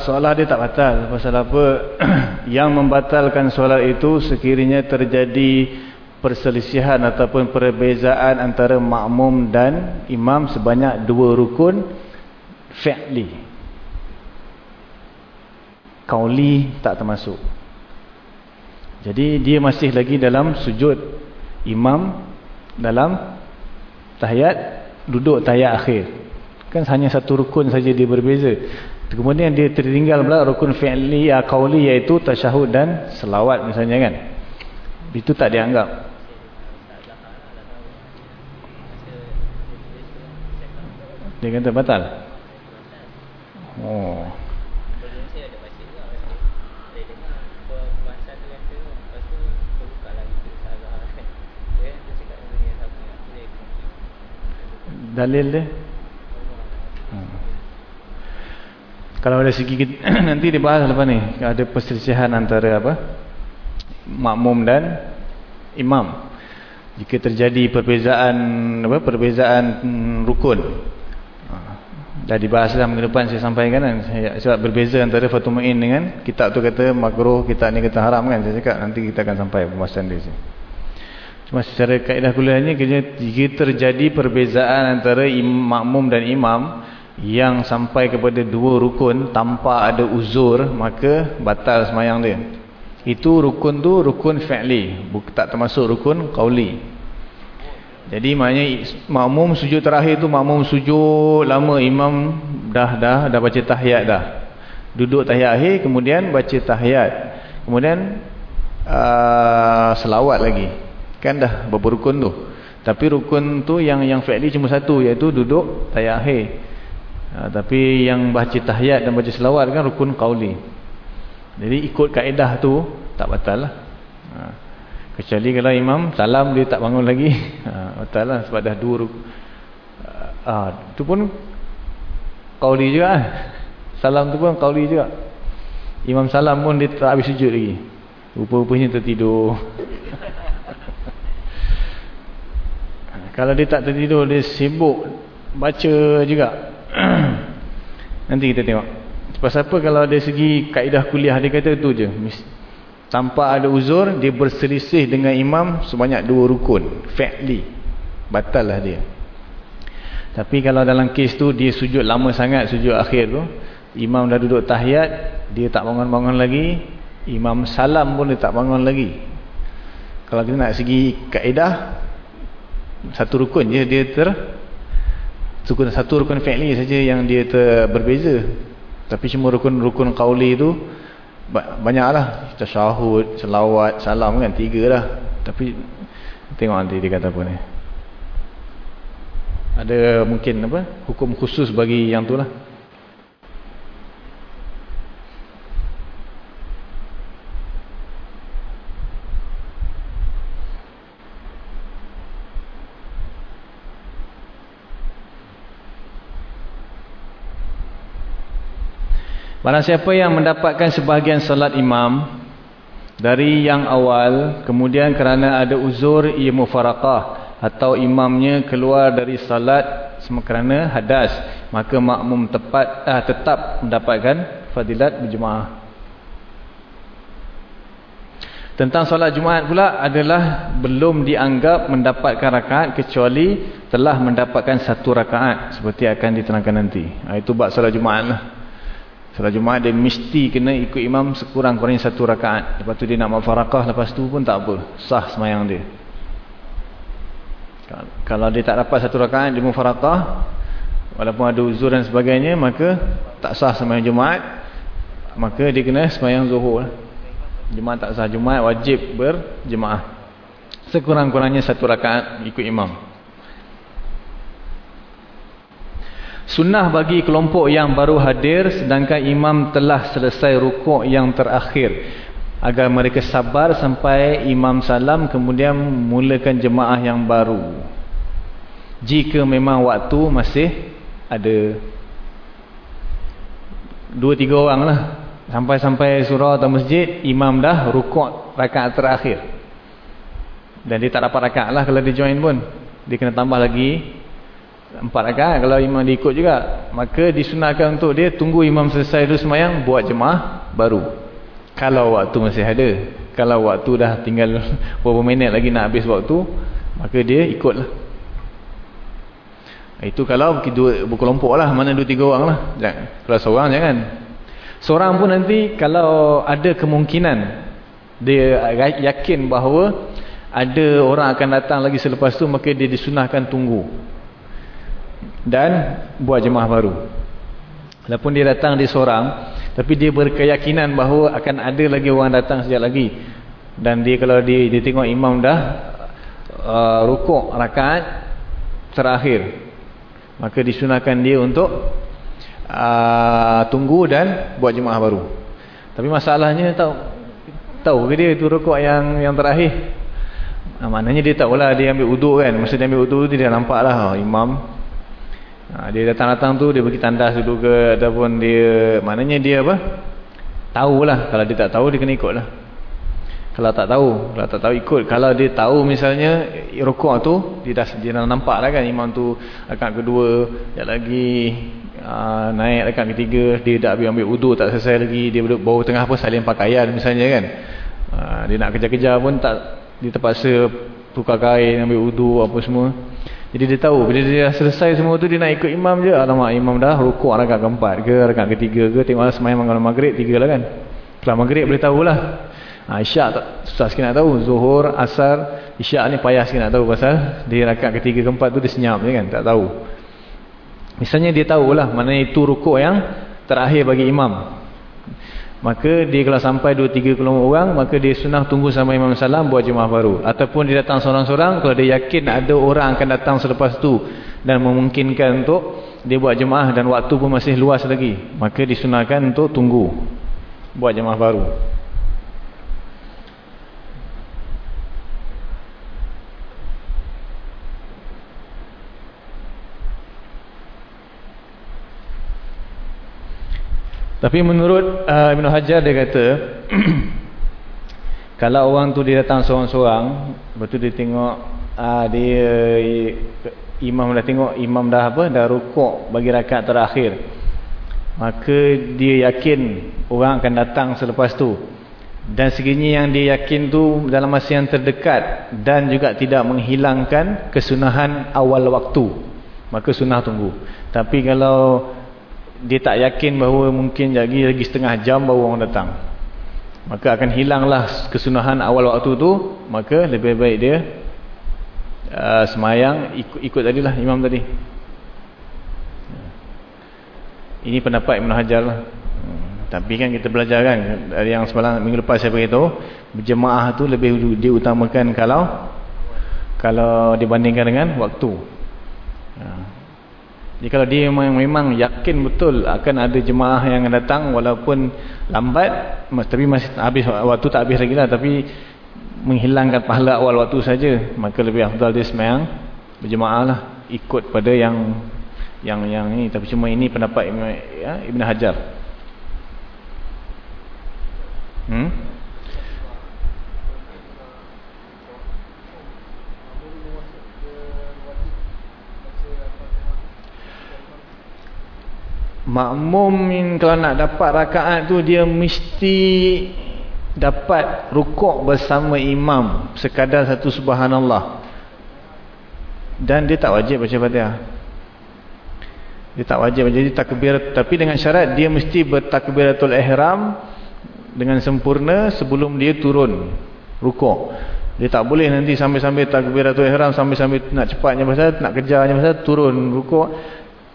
Solat dia tak batal. Pasal apa? Yang membatalkan solat itu sekiranya terjadi perselisihan ataupun perbezaan antara makmum dan imam sebanyak dua rukun fi'li. Kauli tak termasuk. Jadi dia masih lagi dalam sujud imam dalam tahiyat duduk tahiyat akhir. Kan hanya satu rukun saja dia berbeza Kemudian dia tertinggal pula rukun fi'li ya qauli iaitu tasyahud dan selawat misalnya kan. Itu tak dianggap. Dia kata batal. Oh. Dalil dia? Kalau ada segi nanti dibahas lepas ni ada perselisihan antara apa? makmum dan imam. Jika terjadi perbezaan apa? perbezaan hmm, rukun. Ha, dah dibahas dalam minggu depan saya sampaikan kan sebab berbeza antara Fatumain dengan kitab tu kata makruh, kitab ni kata haram kan. Saya cakap nanti kita akan sampai pembahasan di sini. Cuma secara kaedah kuliahnya jika terjadi perbezaan antara imam, makmum dan imam yang sampai kepada dua rukun tanpa ada uzur maka batal semayang dia itu rukun tu rukun fi'li tak termasuk rukun qawli jadi maknanya makmum sujud terakhir tu makmum sujud lama imam dah dah dah baca tahiyat dah duduk tahiyat akhir kemudian baca tahiyat kemudian uh, selawat lagi. Kan dah beberapa rukun tu. Tapi rukun tu yang yang fi'li cuma satu iaitu duduk tahiyat akhir. Uh, tapi yang baca tahiyat dan baca selawat kan rukun qauli. Jadi ikut kaedah tu tak batal lah. Uh, kecuali kalau imam salam dia tak bangun lagi. Uh, batal lah sebab dah dua rukun. Uh, tu pun qauli juga lah. Salam tu pun qauli juga. Imam salam pun dia tak habis sujud lagi. Rupa-rupanya tertidur. Kalau dia tak tertidur, dia sibuk baca juga. Nanti kita tengok. Sebab apa kalau dari segi kaedah kuliah dia kata tu je. Tanpa ada uzur, dia berselisih dengan imam sebanyak dua rukun. Fa'li. Batal lah dia. Tapi kalau dalam kes tu, dia sujud lama sangat, sujud akhir tu. Imam dah duduk tahiyat, dia tak bangun-bangun lagi. Imam salam pun dia tak bangun lagi. Kalau kita nak segi kaedah, satu rukun je dia ter rukun satu rukun fi'li saja yang dia ter, berbeza tapi semua rukun-rukun qauli tu banyaklah. Tasyahud selawat salam kan tiga lah tapi tengok nanti dia kata apa ni. Ada mungkin apa hukum khusus bagi yang tu lah Barang siapa yang mendapatkan sebahagian salat imam dari yang awal, kemudian kerana ada uzur ia mufaraqah atau imamnya keluar dari salat kerana hadas, maka makmum tepat ah, tetap mendapatkan fadilat berjemaah. Tentang solat Jumaat pula adalah belum dianggap mendapatkan rakaat kecuali telah mendapatkan satu rakaat seperti akan diterangkan nanti. Ha, itu bab solat Jumaat lah. Salat Jumaat dia mesti kena ikut imam sekurang-kurangnya satu rakaat. Lepas tu dia nak mafarakah lepas tu pun tak apa. Sah semayang dia. Kalau dia tak dapat satu rakaat dia mafarakah. Walaupun ada uzur dan sebagainya. Maka tak sah semayang Jumaat. Maka dia kena semayang zuhur. Jumaat tak sah. Jumaat wajib berjemaah. Sekurang-kurangnya satu rakaat ikut imam. Sunnah bagi kelompok yang baru hadir sedangkan imam telah selesai rukuk yang terakhir. Agar mereka sabar sampai imam salam kemudian mulakan jemaah yang baru. Jika memang waktu masih ada dua tiga orang lah. Sampai-sampai surau atau masjid, imam dah rukuk rakaat terakhir. Dan dia tak dapat rakaat lah kalau dia join pun. Dia kena tambah lagi empat rakaat kalau imam diikut juga. Maka disunahkan untuk dia tunggu imam selesai dulu semayang buat jemaah baru. Kalau waktu masih ada. Kalau waktu dah tinggal beberapa minit lagi nak habis waktu maka dia ikutlah. Itu kalau dua berkelompok lah. Mana dua tiga orang lah. Jangan. kalau seorang jangan. Seorang pun nanti kalau ada kemungkinan dia yakin bahawa ada orang akan datang lagi selepas tu maka dia disunahkan tunggu dan buat jemaah baru. Walaupun dia datang di seorang, tapi dia berkeyakinan bahawa akan ada lagi orang datang sekejap lagi. Dan dia kalau dia, dia tengok imam dah uh, rukuk rakaat terakhir, maka disunahkan dia untuk uh, tunggu dan buat jemaah baru. Tapi masalahnya tahu tahu ke dia itu rukuk yang yang terakhir? Nah, maknanya dia tahulah dia ambil uduk kan. Masa dia ambil uduk tu dia nampak lah oh, imam Ha, dia datang-datang tu dia bagi tandas dulu ke ataupun dia maknanya dia apa? Tahulah kalau dia tak tahu dia kena ikutlah. Kalau tak tahu, kalau tak tahu ikut. Kalau dia tahu misalnya rukuk tu dia dah dia dah nampak lah kan imam tu rakaat kedua, sekejap lagi aa, ha, naik rakaat ketiga, dia dah ambil ambil wudu tak selesai lagi, dia baru tengah apa salin pakaian misalnya kan. Aa, ha, dia nak kejar-kejar pun tak dia terpaksa tukar kain ambil wudu apa semua. Jadi dia tahu bila dia selesai semua tu dia nak ikut imam je. Alamak imam dah rukuk rakaat keempat ke rakaat ketiga ke tengoklah semayang malam maghrib tiga lah kan. Setelah maghrib boleh tahulah. Ha, isyak tak susah sikit nak tahu. Zuhur, asar, isyak ni payah sikit nak tahu pasal dia rakaat ketiga keempat tu dia senyap je kan. Tak tahu. Misalnya dia tahulah mana itu rukuk yang terakhir bagi imam. Maka dia kalau sampai 2-3 kelompok orang, maka dia sunnah tunggu sampai Imam Salam buat jemaah baru. Ataupun dia datang seorang-seorang, kalau dia yakin ada orang akan datang selepas tu dan memungkinkan untuk dia buat jemaah dan waktu pun masih luas lagi. Maka disunahkan untuk tunggu buat jemaah baru. Tapi menurut uh, Ibn Hajar dia kata kalau orang tu dia datang seorang-seorang, betul dia tengok uh, dia imam dah tengok imam dah apa dah rukuk bagi rakaat terakhir. Maka dia yakin orang akan datang selepas tu. Dan segini yang dia yakin tu dalam masa yang terdekat dan juga tidak menghilangkan kesunahan awal waktu. Maka sunah tunggu. Tapi kalau dia tak yakin bahawa mungkin lagi lagi setengah jam baru orang datang. Maka akan hilanglah kesunahan awal waktu tu maka lebih baik dia uh, semayang ikut, ikut tadilah imam tadi. Ini pendapat Ibn Hajar lah. Hmm, tapi kan kita belajar kan dari yang semalam minggu lepas saya beritahu berjemaah tu lebih diutamakan kalau kalau dibandingkan dengan waktu jadi kalau dia memang, memang yakin betul akan ada jemaah yang datang walaupun lambat tapi masih habis waktu tak habis lagi lah. Tapi menghilangkan pahala awal waktu saja maka lebih afdal dia semayang berjemaah lah ikut pada yang yang yang ini. Tapi cuma ini pendapat Ibn, ya, Ibn Hajar. Hmm? Makmum kalau nak dapat rakaat tu dia mesti dapat rukuk bersama imam sekadar satu subhanallah. Dan dia tak wajib baca fatihah. Dia tak wajib jadi takbir tapi dengan syarat dia mesti bertakbiratul ihram dengan sempurna sebelum dia turun rukuk. Dia tak boleh nanti sambil-sambil takbiratul ihram sambil-sambil nak cepatnya pasal nak kejarnya pasal turun rukuk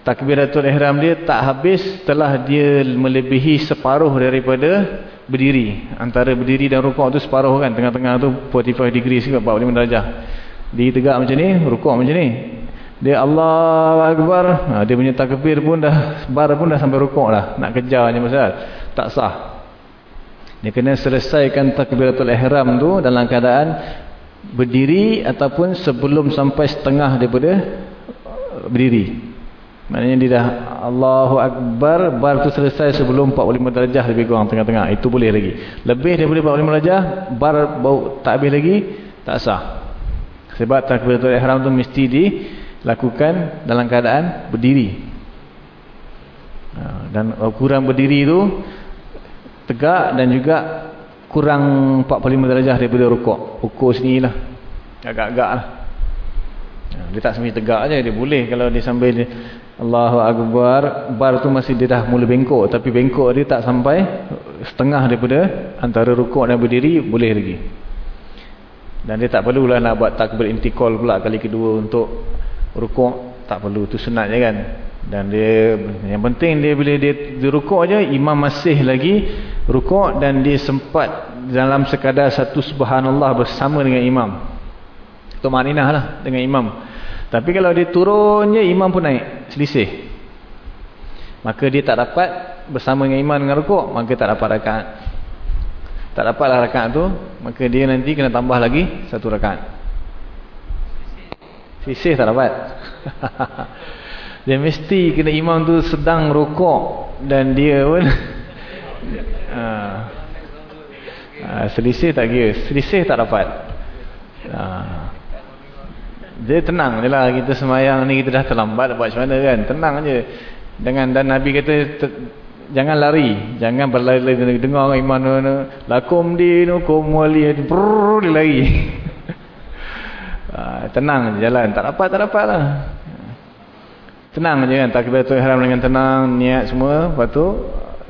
takbiratul ihram dia tak habis setelah dia melebihi separuh daripada berdiri. Antara berdiri dan rukuk tu separuh kan tengah-tengah tu 45 degree sikit 45 darjah. Dia tegak macam ni rukuk macam ni. Dia Allah Akbar. Ha, dia punya takbir pun dah bar pun dah sampai rukuk lah nak kejarnya pasal tak sah. Dia kena selesaikan takbiratul ihram tu dalam keadaan berdiri ataupun sebelum sampai setengah daripada berdiri Maknanya dia dah Allahu Akbar Bar tu selesai sebelum 45 darjah lebih kurang tengah-tengah. Itu boleh lagi. Lebih daripada 45 darjah Bar bau tak habis lagi Tak sah. Sebab takbiratul ihram tu mesti dilakukan Dalam keadaan berdiri. Ha, Dan ukuran berdiri tu Tegak dan juga Kurang 45 darjah daripada rukuk. Ukur sini lah Agak-agak lah. Ha, dia tak sambil tegak aja dia boleh kalau dia sambil dia Allahu Akbar bar tu masih dia dah mula bengkok tapi bengkok dia tak sampai setengah daripada antara rukuk dan berdiri boleh lagi. Dan dia tak perlulah nak buat takbir intikal pula kali kedua untuk rukuk tak perlu tu sunat je kan. Dan dia yang penting dia bila dia, dia rukuk aja imam masih lagi rukuk dan dia sempat dalam sekadar satu subhanallah bersama dengan imam. Tu makninah lah dengan imam tapi kalau dia turunnya imam pun naik selisih. Maka dia tak dapat bersama dengan imam dengan rukuk, maka tak dapat rakaat. Tak dapatlah rakaat tu, maka dia nanti kena tambah lagi satu rakaat. Selisih tak dapat. dia mesti kena imam tu sedang rukuk dan dia pun ha, selisih tak kira. Selisih tak dapat. Ha, dia tenang je lah kita semayang ni kita dah terlambat buat macam mana kan? Tenang je. Dengan dan Nabi kata jangan lari. Jangan berlari-lari. Dengar iman mana lakum dinukum wali. Brrr, dia lari. Ah, tenang je jalan. Tak dapat tak dapat lah. Tenang je kan takbiratul ihram dengan tenang niat semua. Lepas tu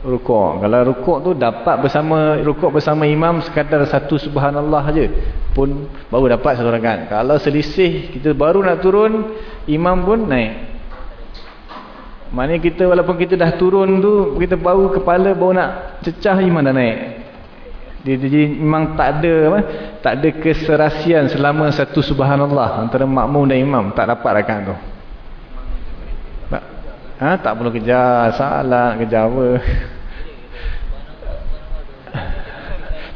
rukuk. Kalau rukuk tu dapat bersama rukuk bersama imam sekadar satu subhanallah aja pun baru dapat satu rakaat. Kalau selisih kita baru nak turun imam pun naik. Maknanya kita walaupun kita dah turun tu, kita baru kepala baru nak cecah iman dah naik. Dia, dia memang tak ada apa? Tak ada keserasian selama satu subhanallah antara makmum dan imam, tak dapat rakaat tu. Ha, tak perlu kejar, salah kejar apa.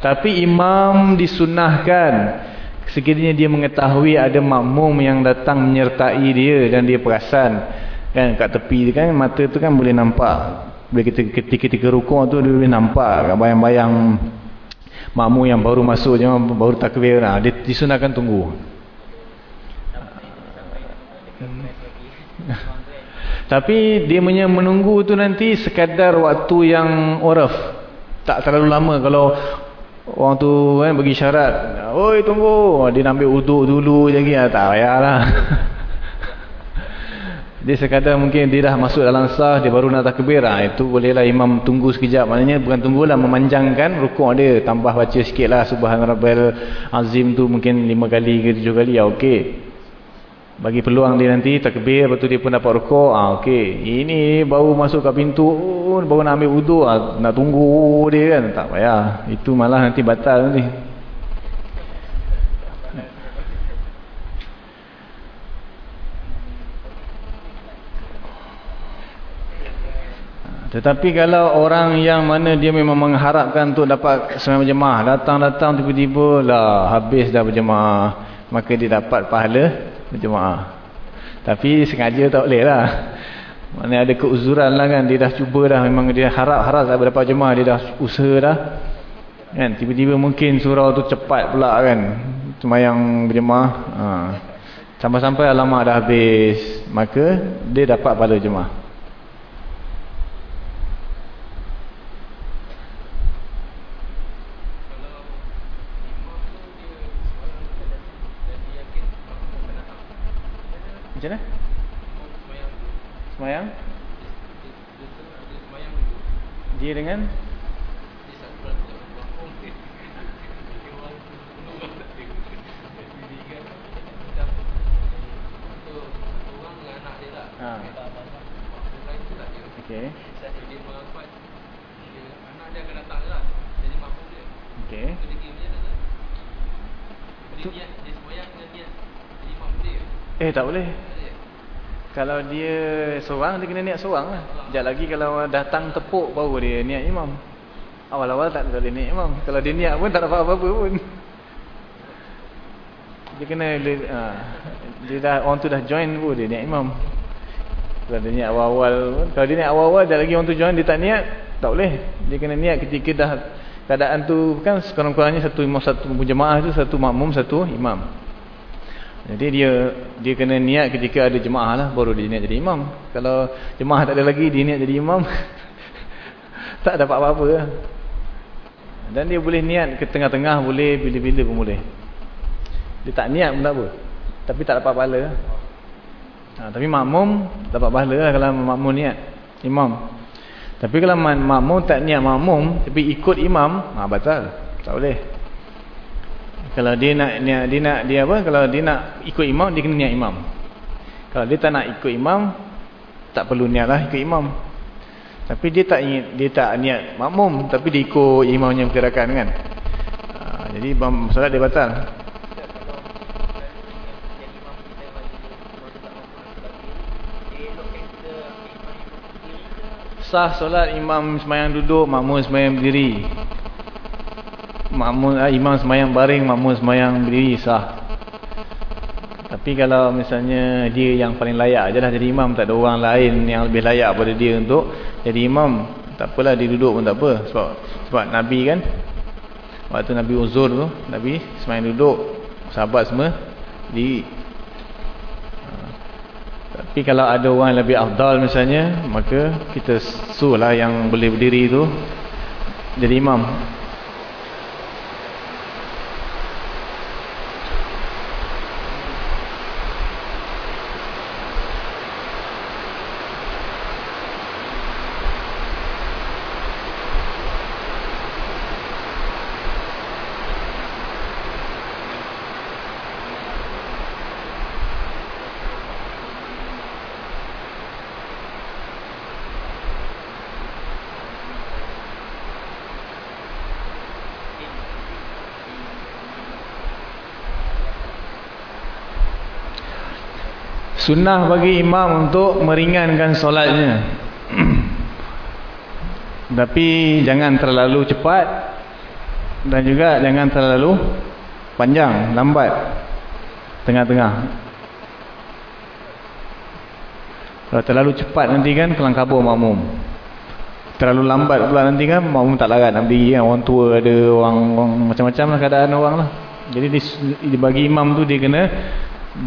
Tapi imam disunahkan sekiranya dia mengetahui ada makmum yang datang menyertai dia dan dia perasan. Kan kat tepi kan mata tu kan boleh nampak. Bila kita ketika-ketika rukuk tu dia boleh nampak. Bayang-bayang makmum yang baru masuk je baru takbir. Nah, dia disunahkan tunggu. Tapi dia punya menunggu tu nanti sekadar waktu yang uraf. Tak terlalu lama. Kalau orang tu kan bagi syarat oi tunggu. Dia nak ambil uduk dulu lagi. Ah, tak payahlah dia sekadar mungkin dia dah masuk dalam sah dia baru nak takbir. Ah itu bolehlah imam tunggu sekejap. Maknanya bukan tunggulah memanjangkan rukuk dia. Tambah baca sikitlah subhanarabbal azim tu mungkin 5 kali ke 7 kali ya okey bagi peluang dia nanti takbir lepas tu dia pun dapat rukuk. Ah okey. Ini baru masuk kat pintu baru nak ambil wuduk ah, nak tunggu dia kan? Tak payah. Itu malah nanti batal nanti. Tetapi kalau orang yang mana dia memang mengharapkan untuk dapat sembahyang berjemaah, datang-datang tiba-tiba lah habis dah berjemaah, maka dia dapat pahala berjemaah. Tapi sengaja tak boleh lah. Mana ada keuzuran lah kan, dia dah cuba dah, memang dia harap-harap tak dapat jemaah, dia dah usaha dah. Kan, tiba-tiba mungkin surau tu cepat pula kan, sembahyang berjemaah. Ha. Sampai-sampai alamak dah habis, maka dia dapat pahala jemaah. Macam mana? Semayang? Dia dengan? Ha. Eh tak boleh. Kalau dia seorang, dia kena niat seorang lah. Sekejap lagi kalau datang tepuk, baru dia niat imam. Awal-awal tak boleh niat imam. Kalau dia niat pun tak dapat apa-apa pun. Dia kena, ha, dia dah, orang tu dah join pun, dia niat imam. Kalau dia niat awal-awal pun. Kalau dia niat awal-awal, sekejap lagi orang tu join, dia tak niat, tak boleh. Dia kena niat ketika dah keadaan tu, kan sekurang-kurangnya satu imam, satu jemaah tu, satu makmum, satu imam. Jadi dia dia kena niat ketika ada jemaah lah baru dia niat jadi imam. Kalau jemaah tak ada lagi dia niat jadi imam tak dapat apa-apa lah. Dan dia boleh niat ke tengah-tengah boleh bila-bila pun boleh. Dia tak niat pun tak apa. Tapi tak dapat pahala. Ha, tapi makmum dapat pahala lah kalau makmum niat imam. Tapi kalau makmum tak niat makmum tapi ikut imam, ha, batal. Tak boleh. Kalau dia nak dia, dia nak dia apa? Kalau dia nak ikut imam, dia kena niat imam. Kalau dia tak nak ikut imam, tak perlu niatlah ikut imam. Tapi dia tak ingin dia tak niat makmum, tapi dia ikut imam yang bergerakan kan. Ha, jadi solat dia batal. Sah solat imam semayang duduk, makmum semayang berdiri makmum ah, imam semayang baring makmum semayang berdiri sah. Tapi kalau misalnya dia yang paling layak je lah jadi imam tak ada orang lain yang lebih layak pada dia untuk jadi imam. Tak apalah dia duduk pun tak apa. Sebab sebab Nabi kan waktu Nabi uzur tu Nabi semayang duduk sahabat semua di tapi kalau ada orang yang lebih afdal misalnya maka kita suruh lah yang boleh berdiri tu jadi imam Sunnah bagi imam untuk meringankan solatnya. Tapi jangan terlalu cepat dan juga jangan terlalu panjang, lambat. Tengah-tengah. Kalau terlalu cepat nanti kan kelang kabur makmum. Terlalu lambat pula nanti kan makmum tak larat nak berdiri kan. Orang tua ada, orang, orang macam-macam lah keadaan orang lah. Jadi dibagi imam tu dia kena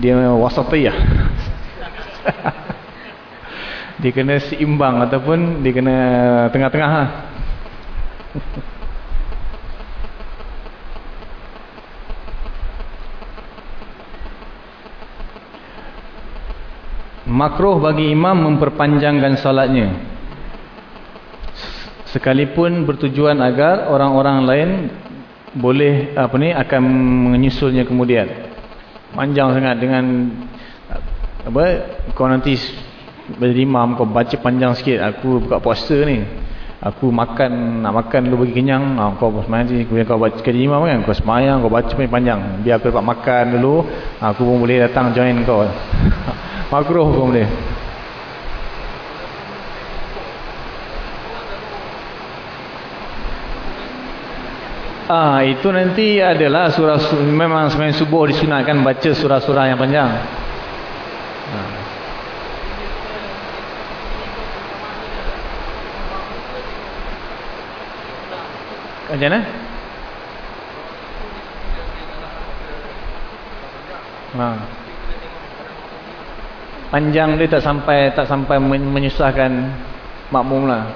dia wasatiyah. Dia kena seimbang ataupun dia kena tengah-tengah lah. makruh bagi imam memperpanjangkan salatnya sekalipun bertujuan agar orang-orang lain boleh apa ni akan menyusulnya kemudian panjang sangat dengan apa kau nanti menjadi imam kau baca panjang sikit. Aku buka puasa ni. Aku makan nak makan dulu bagi kenyang. Ha, kau semayang nanti. Kemudian kau baca jadi imam kan kau semayang kau baca panjang. Biar aku dapat makan dulu aku pun boleh datang join kau. Makruh kau boleh Ah itu nanti adalah surah memang semain subuh disunatkan baca surah-surah yang panjang. Ha. Macam mana? Ha. Panjang dia tak sampai tak sampai menyusahkan makmum lah.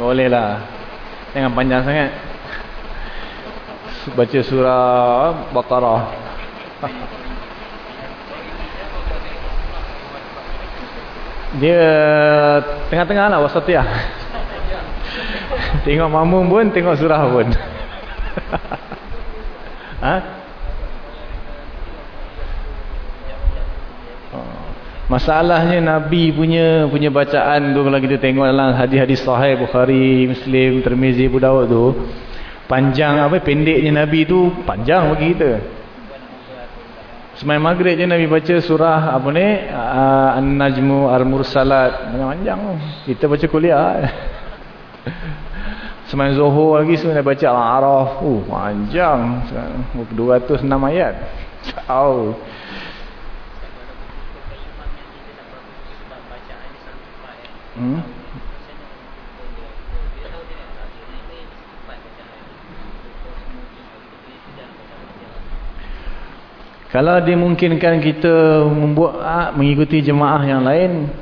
Boleh lah. Jangan panjang sangat baca surah Baqarah. Dia tengah-tengah lah wasatiyah. tengok mamum pun, tengok surah pun. ha? Masalahnya Nabi punya punya bacaan tu kalau kita tengok dalam hadis-hadis sahih Bukhari, Muslim, Tirmizi, Abu Dawud tu panjang apa pendeknya Nabi tu panjang bagi kita. Semain maghrib je Nabi baca surah apa ni? An-Najmu Al-Mursalat. Panjang kita baca kuliah. Semain Zuhur lagi semain baca Al-Araf uh, panjang. 206 ayat. Oh. hmm? Kalau dimungkinkan kita membuat ah, mengikuti jemaah yang lain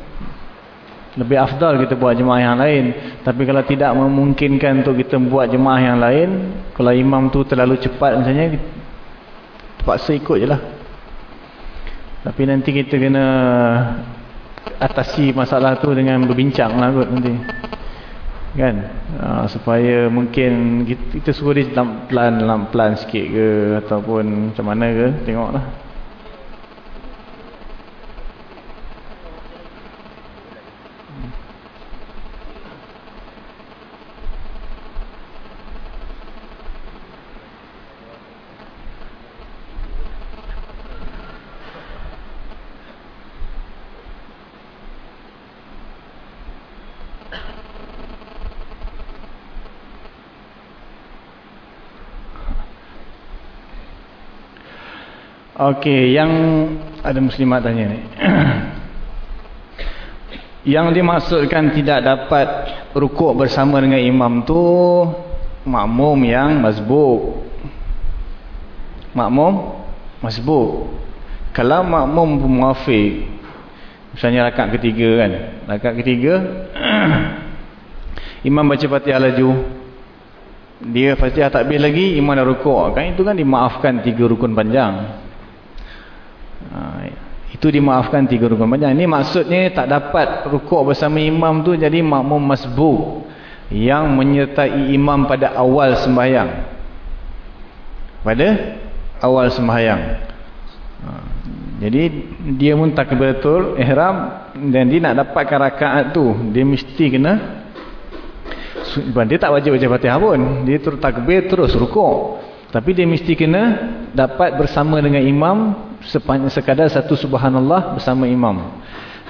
lebih afdal kita buat jemaah yang lain. Tapi kalau tidak memungkinkan untuk kita buat jemaah yang lain kalau imam tu terlalu cepat misalnya terpaksa ikut je lah. Tapi nanti kita kena atasi masalah tu dengan berbincang lah kot nanti kan? Uh, supaya mungkin kita, kita suruh dia plan sikit ke ataupun macam mana ke? Tengoklah Okey, yang ada muslimat tanya ni. yang dimaksudkan tidak dapat rukuk bersama dengan imam tu makmum yang mazbuk. Makmum mazbuk. Kalau makmum muafiq misalnya rakaat ketiga kan. Rakaat ketiga imam baca Fatihah laju. Dia Fatihah takbir lagi, imam dah rukuk. Kan itu kan dimaafkan tiga rukun panjang. Ha, itu dimaafkan tiga rukun panjang. Ini maksudnya tak dapat rukuk bersama imam tu jadi makmum masbuk yang menyertai imam pada awal sembahyang. Pada awal sembahyang. Ha, jadi dia pun takbiratul ihram dan dia nak dapatkan rakaat tu, dia mesti kena dia tak wajib baca Fatihah pun. Dia terus takbir terus rukuk. Tapi dia mesti kena dapat bersama dengan imam sepanjang sekadar satu subhanallah bersama imam.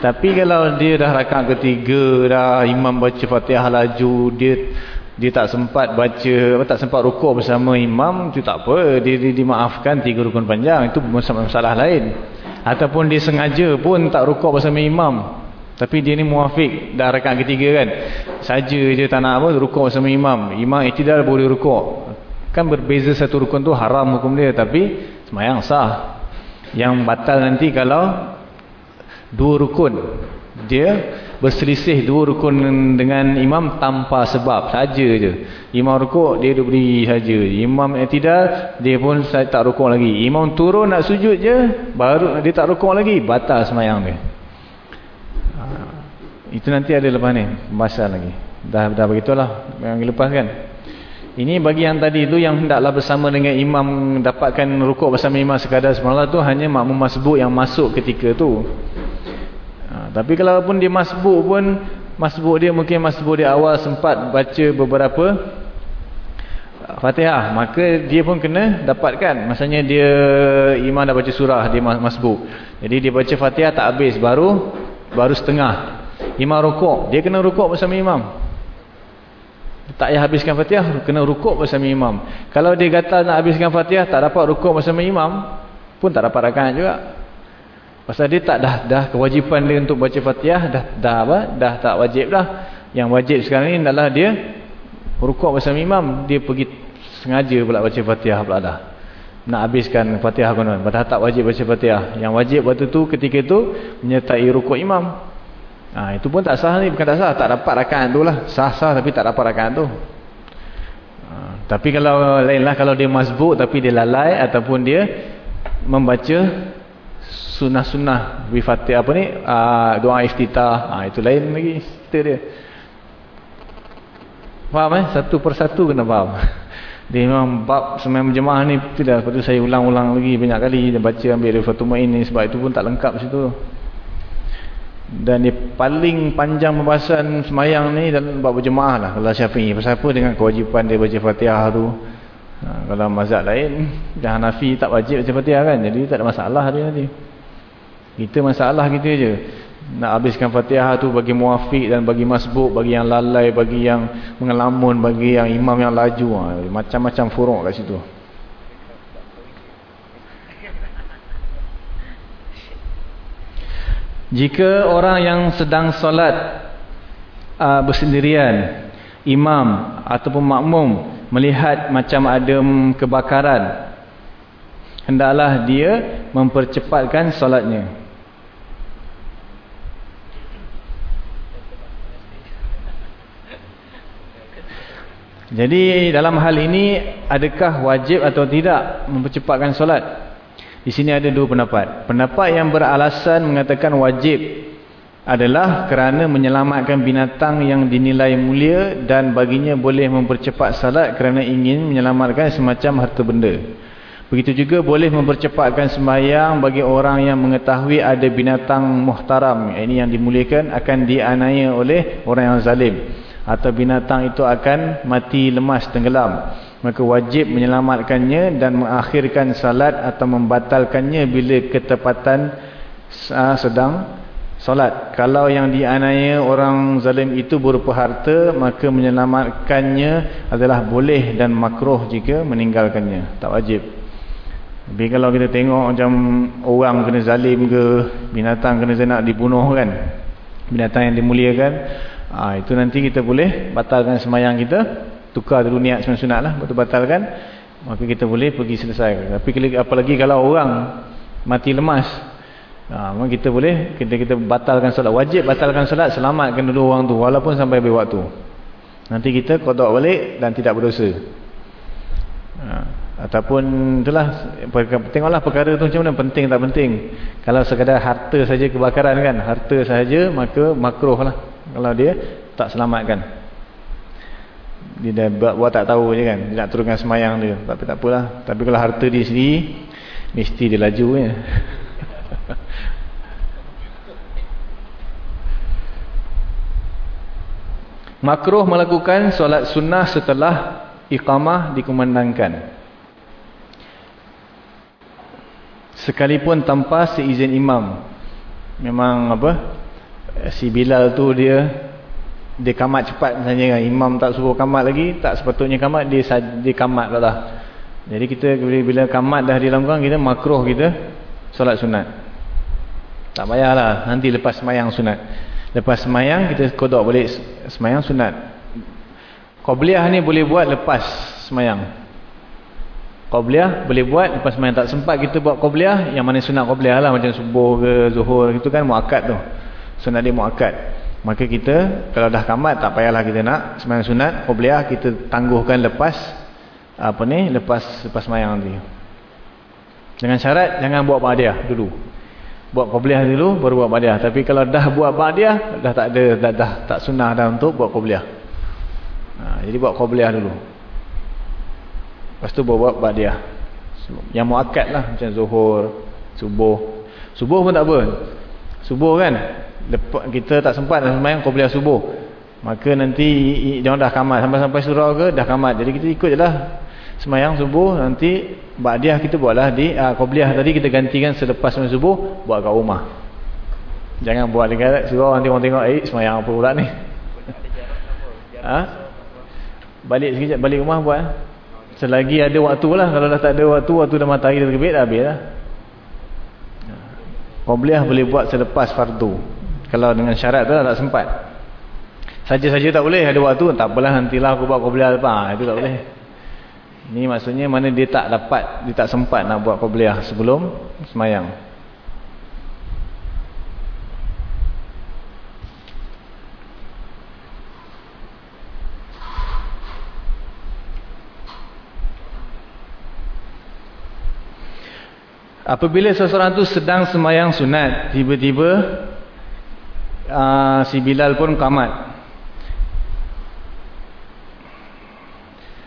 Tapi kalau dia dah rakaat ketiga dah imam baca Fatihah laju dia dia tak sempat baca tak sempat rukuk bersama imam itu tak apa. Dia, dia dimaafkan tiga rukun panjang itu masalah, lain. Ataupun dia sengaja pun tak rukuk bersama imam. Tapi dia ni muafik dah rakaat ketiga kan. Saja je tak nak apa rukuk bersama imam. Imam iktidal boleh rukuk. Kan berbeza satu rukun tu haram hukum dia tapi semayang sah yang batal nanti kalau dua rukun. Dia berselisih dua rukun dengan imam tanpa sebab saja je. Imam rukuk dia duduk saja. Imam tidak dia pun tak rukuk lagi. Imam turun nak sujud je baru dia tak rukuk lagi batal semayang dia. Ha, itu nanti ada lepas ni pembahasan lagi. Dah dah begitulah. Yang lepas kan ini bagi yang tadi tu yang hendaklah bersama dengan imam dapatkan rukuk bersama imam sekadar semalam tu hanya makmum masbuk yang masuk ketika tu. Tapi kalau pun dia masbuk pun masbuk dia mungkin masbuk dia awal sempat baca beberapa uh, Fatihah. Maka dia pun kena dapatkan. Masanya dia imam dah baca surah dia masbuk. Jadi dia baca Fatihah tak habis baru baru setengah. Imam rukuk. Dia kena rukuk bersama imam tak payah habiskan Fatihah kena rukuk bersama imam kalau dia gatal nak habiskan Fatihah tak dapat rukuk bersama imam pun tak dapat rakaat juga Pasal dia tak dah dah kewajipan dia untuk baca Fatihah dah dah apa? Dah tak wajib dah. Yang wajib sekarang ni adalah dia rukuk bersama imam, dia pergi sengaja pula baca Fatihah pula dah. Nak habiskan Fatihah kan. Padahal tak wajib baca Fatihah. Yang wajib waktu tu ketika itu menyertai rukuk imam. Ha, itu pun tak sah ni, bukan tak sah, tak dapat rakaat tu lah. Sah-sah tapi tak dapat rakaat tu. Ha, tapi kalau lainlah kalau dia masbuk tapi dia lalai ataupun dia membaca sunnah-sunnah wifatih apa ni uh, doa iftitah. Uh, itu lain lagi cerita dia. Faham eh? Satu persatu kena faham. Dia memang bab sembahyang jemaah ni tidak lepas tu saya ulang-ulang lagi banyak kali dia baca ambil rifatul ma'in ni sebab itu pun tak lengkap situ dan dia paling panjang pembahasan semayang ni dalam bab berjemaah lah kalau syafi'i pasal apa dengan kewajipan dia baca fatihah tu ha, kalau mazhab lain dah Hanafi tak wajib baca fatihah kan jadi tak ada masalah dia nanti kita masalah kita je. Nak habiskan fatihah tu bagi muafiq dan bagi masbuk, bagi yang lalai, bagi yang mengelamun, bagi yang imam yang laju. Ha, macam-macam furuk kat situ. Jika orang yang sedang solat uh, bersendirian, imam ataupun makmum melihat macam ada kebakaran, hendaklah dia mempercepatkan solatnya. Jadi dalam hal ini adakah wajib atau tidak mempercepatkan solat? Di sini ada dua pendapat. Pendapat yang beralasan mengatakan wajib adalah kerana menyelamatkan binatang yang dinilai mulia dan baginya boleh mempercepat salat kerana ingin menyelamatkan semacam harta benda. Begitu juga boleh mempercepatkan sembahyang bagi orang yang mengetahui ada binatang muhtaram. Ini yang dimuliakan akan dianaya oleh orang yang zalim atau binatang itu akan mati lemas tenggelam. Maka wajib menyelamatkannya dan mengakhirkan salat atau membatalkannya bila ketepatan uh, sedang solat kalau yang dianiaya orang zalim itu berupa harta maka menyelamatkannya adalah boleh dan makruh jika meninggalkannya. Tak wajib. Tapi kalau kita tengok macam orang kena zalim ke binatang kena nak dibunuh kan? Binatang yang dimuliakan Ha, itu nanti kita boleh batalkan semayang kita. Tukar dulu niat semua sunat lah. Betul batalkan. Maka kita boleh pergi selesai. Tapi apalagi kalau orang mati lemas. Ha, kita boleh. Kita kita batalkan solat. Wajib batalkan solat. Selamatkan dulu orang tu. Walaupun sampai habis waktu. Nanti kita kodok balik dan tidak berdosa. Ha, ataupun itulah. Tengoklah perkara tu macam mana. Penting tak penting. Kalau sekadar harta saja kebakaran kan. Harta saja maka makruh lah kalau dia tak selamatkan. Dia dah buat, buat tak tahu je kan. Dia nak turunkan semayang dia. Tapi tak apalah. Tapi kalau harta dia sendiri mesti dia laju je makruh melakukan solat sunnah setelah iqamah dikumandangkan. Sekalipun tanpa seizin imam. Memang apa si Bilal tu dia dia kamat cepat. Misalnya kan imam tak suruh kamat lagi tak sepatutnya kamat dia dia kamat lah jadi kita bila, kamat dah di dalam kita makruh kita solat sunat. Tak payahlah nanti lepas semayang sunat. Lepas semayang kita kodok balik semayang sunat. Qobliyah ni boleh buat lepas semayang. Qobliyah boleh buat lepas semayang. Tak sempat kita buat Qobliyah yang mana sunat Qobliyah lah macam subuh ke zuhur itu kan muakkad tu sunat dia muakkad maka kita kalau dah kamat tak payahlah kita nak semayang sunat Qobliyah kita tangguhkan lepas apa ni lepas lepas semayang nanti dengan syarat jangan buat ba'diah dulu buat Qobliyah dulu baru buat ba'diah tapi kalau dah buat ba'diah dah tak ada dah, dah tak sunnah dah untuk buat Qobliyah ha, jadi buat Qobliyah dulu Lepas tu buat ba'diyah. Yang muakkad lah. Macam zuhur, subuh. Subuh pun tak apa. Subuh kan. Lepas, kita tak sempat nak semayang qobliyah subuh. Maka nanti dia dah kamat. Sampai-sampai surau ke dah kamat. Jadi kita ikut je lah. Semayang subuh. Nanti ba'diyah kita buatlah di uh, qobliyah tadi kita gantikan selepas semayang subuh. Buat kat rumah. Jangan buat dekat surau nanti orang tengok. Eh semayang apa pula ni. Ha? Balik sekejap. Balik rumah buat. Selagi ada waktu lah. Kalau dah tak ada waktu, waktu dah matahari dah terbit, dah habis lah. Qobliyah boleh buat selepas fardu. Kalau dengan syarat tu tak sempat. Saja-saja tak boleh. Ada waktu, tak apalah nantilah aku buat Qobliyah lepas. Ha, itu tak boleh. Ini maksudnya mana dia tak dapat, dia tak sempat nak buat Qobliyah sebelum semayang. Apabila seseorang tu sedang semayang sunat, tiba-tiba uh, si Bilal pun kamat.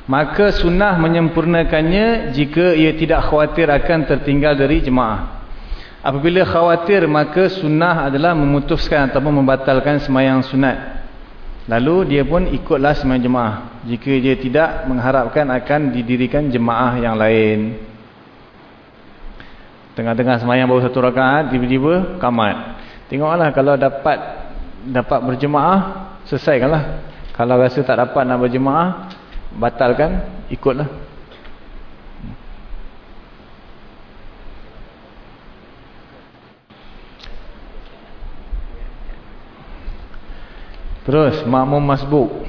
Maka sunnah menyempurnakannya jika ia tidak khawatir akan tertinggal dari jemaah. Apabila khawatir, maka sunnah adalah memutuskan atau membatalkan semayang sunat. Lalu dia pun ikutlah semayang jemaah. Jika dia tidak mengharapkan akan didirikan jemaah yang lain. Tengah-tengah semayang baru satu rakaat, tiba-tiba kamat. Tengoklah kalau dapat dapat berjemaah, selesaikanlah. Kalau rasa tak dapat nak berjemaah, batalkan, ikutlah. Terus, makmum masbuk.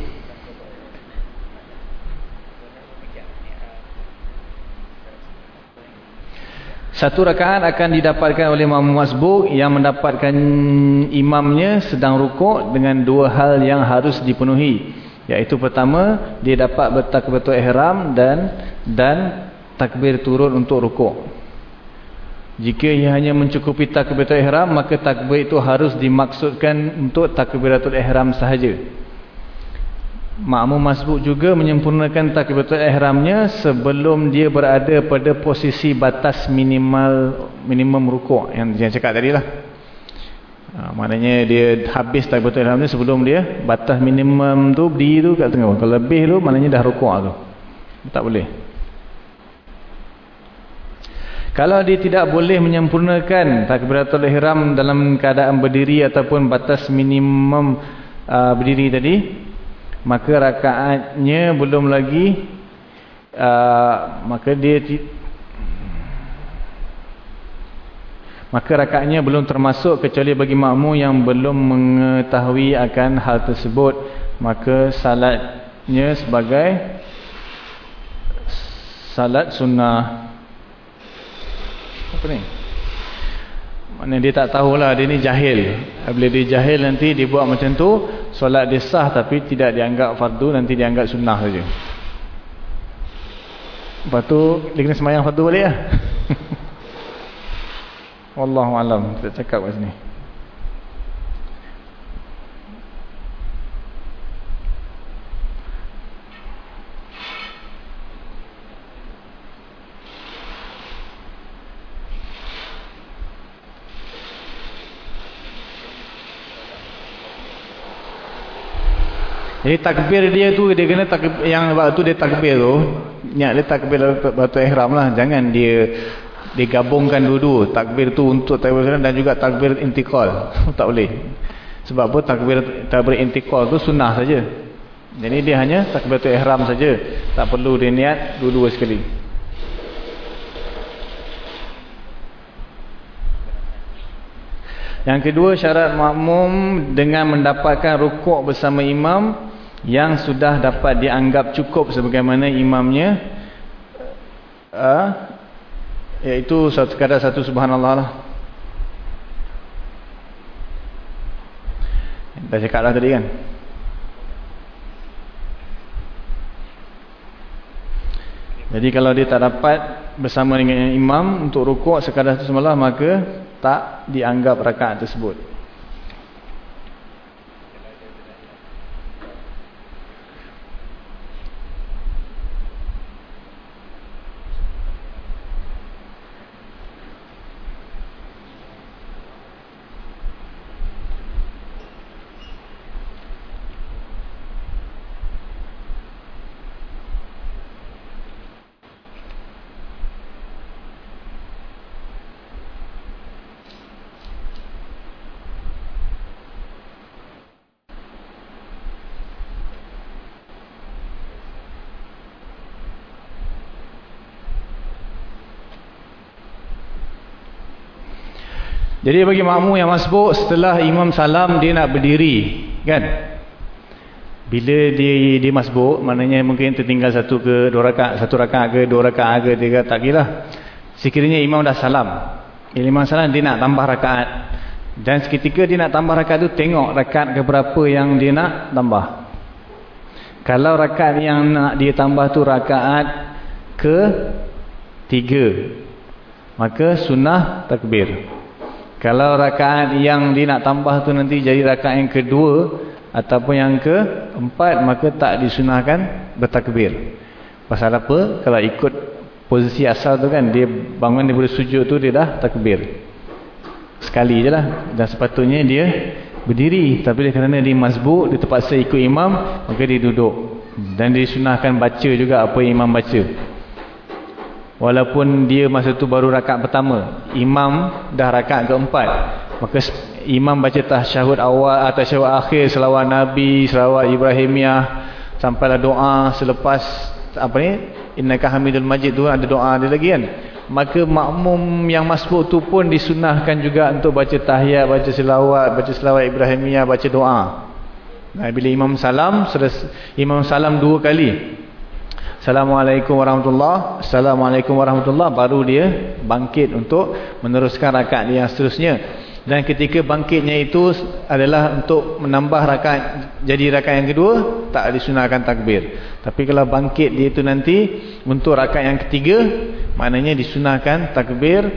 Satu rakaat akan didapatkan oleh imam masbuk yang mendapatkan imamnya sedang rukuk dengan dua hal yang harus dipenuhi. Iaitu pertama, dia dapat bertakbiratul ihram dan dan takbir turun untuk rukuk. Jika ia hanya mencukupi takbiratul ihram, maka takbir itu harus dimaksudkan untuk takbiratul ihram sahaja. Makmum masbuk juga menyempurnakan takbiratul ihramnya sebelum dia berada pada posisi batas minimal minimum rukuk yang saya cakap tadi lah. Ha, maknanya dia habis takbiratul ihramnya sebelum dia batas minimum tu berdiri tu kat tengah. Kalau lebih tu maknanya dah rukuk tu. Tak boleh. Kalau dia tidak boleh menyempurnakan takbiratul ihram dalam keadaan berdiri ataupun batas minimum uh, berdiri tadi, maka rakaatnya belum lagi uh, maka dia maka rakaatnya belum termasuk kecuali bagi makmum yang belum mengetahui akan hal tersebut. Maka salatnya sebagai salat sunnah. Apa ni mana dia tak tahulah dia ni jahil. Bila dia jahil nanti dia buat macam tu solat dia sah tapi tidak dianggap fardu nanti dianggap sunnah saja. Lepas tu dia kena semayang fardu balik lah. Wallahualam kita cakap kat sini Jadi takbir dia tu dia kena takbir, yang waktu dia takbir tu niat dia takbir batu ihram lah. Jangan dia digabungkan dua-dua. Takbir tu untuk takbir dan juga takbir intikal. Tak boleh. Sebab apa? Takbir takbir intikal tu sunnah saja. Jadi dia hanya takbir tu ihram saja. Tak perlu dia niat dua-dua sekali. Yang kedua syarat makmum dengan mendapatkan rukuk bersama imam yang sudah dapat dianggap cukup sebagaimana imamnya uh, iaitu sekadar satu subhanallah lah. Dah cakap lah tadi kan? Jadi kalau dia tak dapat bersama dengan imam untuk rukuk sekadar satu subhanallah maka tak dianggap rakaat tersebut Jadi bagi makmum yang masbuk setelah imam salam dia nak berdiri, kan? Bila dia dia masbuk, maknanya mungkin tertinggal satu ke dua rakaat, satu rakaat ke dua rakaat ke tiga tak kira. Sekiranya imam dah salam. Imam salam dia nak tambah rakaat. Dan seketika dia nak tambah rakaat tu tengok rakaat ke berapa yang dia nak tambah. Kalau rakaat yang nak dia tambah tu rakaat ke tiga, maka sunnah takbir. Kalau rakaat yang dia nak tambah tu nanti jadi rakaat yang kedua ataupun yang keempat maka tak disunahkan bertakbir. Pasal apa? Kalau ikut posisi asal tu kan dia bangun daripada sujud tu dia dah takbir. Sekali je lah. Dan sepatutnya dia berdiri. Tapi kerana dia mazbuk, dia terpaksa ikut imam, maka dia duduk. Dan disunahkan baca juga apa imam baca. Walaupun dia masa tu baru rakaat pertama, imam dah rakaat keempat. Maka imam baca tasyahud awal atau tasyahud akhir selawat Nabi, selawat Ibrahimiyah sampailah doa selepas apa ni? Innaka Hamidul Majid tu ada doa dia lagi kan. Maka makmum yang masbuk tu pun disunahkan juga untuk baca tahiyat, baca selawat, baca selawat Ibrahimiyah, baca doa. Nah, bila imam salam, imam salam dua kali. Assalamualaikum warahmatullahi Assalamualaikum warahmatullahi Baru dia bangkit untuk meneruskan rakaat yang seterusnya. Dan ketika bangkitnya itu adalah untuk menambah rakaat Jadi rakaat yang kedua Tak disunahkan takbir. Tapi kalau bangkit dia itu nanti Untuk rakaat yang ketiga Maknanya disunahkan takbir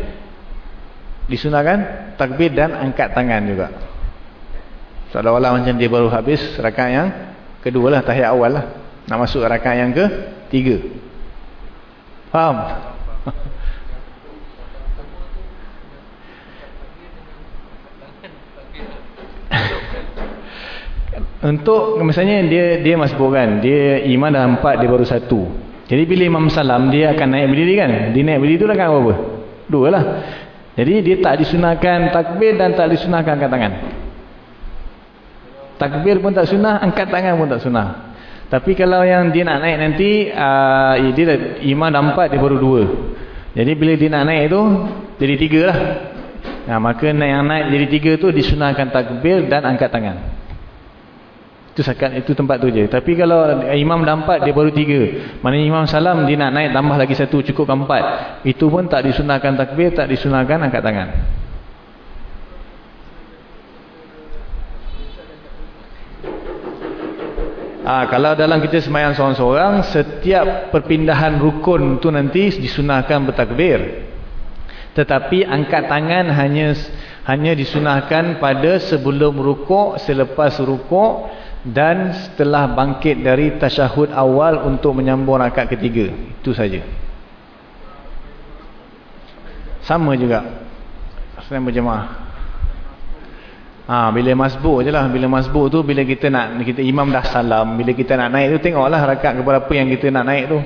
Disunahkan takbir dan angkat tangan juga. Seolah-olah macam dia baru habis rakaat yang kedua lah Tahiyat awal lah Nak masuk rakaat yang ke Tiga. Faham? Untuk misalnya dia dia masbuk kan, dia iman dah empat, dia baru satu. Jadi bila imam salam, dia akan naik berdiri kan? Dia naik berdiri tu lah kan apa? Dua lah. Jadi dia tak disunahkan takbir dan tak disunahkan angkat tangan. Takbir pun tak sunah, angkat tangan pun tak sunah. Tapi kalau yang dia nak naik nanti, uh, dia dah, imam dah empat, dia baru dua. Jadi bila dia nak naik tu, jadi tiga lah. Nah, maka yang naik jadi tiga tu disunahkan takbir dan angkat tangan. Itu sakat itu tempat tu je. Tapi kalau imam dah empat, dia baru tiga. Mana imam salam, dia nak naik tambah lagi satu, cukup empat. Itu pun tak disunahkan takbir, tak disunahkan angkat tangan. Ha, kalau dalam kita semayang seorang-seorang, setiap perpindahan rukun tu nanti disunahkan bertakbir. Tetapi angkat tangan hanya hanya disunahkan pada sebelum rukuk, selepas rukuk dan setelah bangkit dari tasyahud awal untuk menyambung rakaat ketiga. Itu saja. Sama juga. Selain berjemaah. Ha, bila masbuk je lah. Bila masbuk tu, bila kita nak, kita imam dah salam. Bila kita nak naik tu, tengoklah rakaat kepada apa yang kita nak naik tu.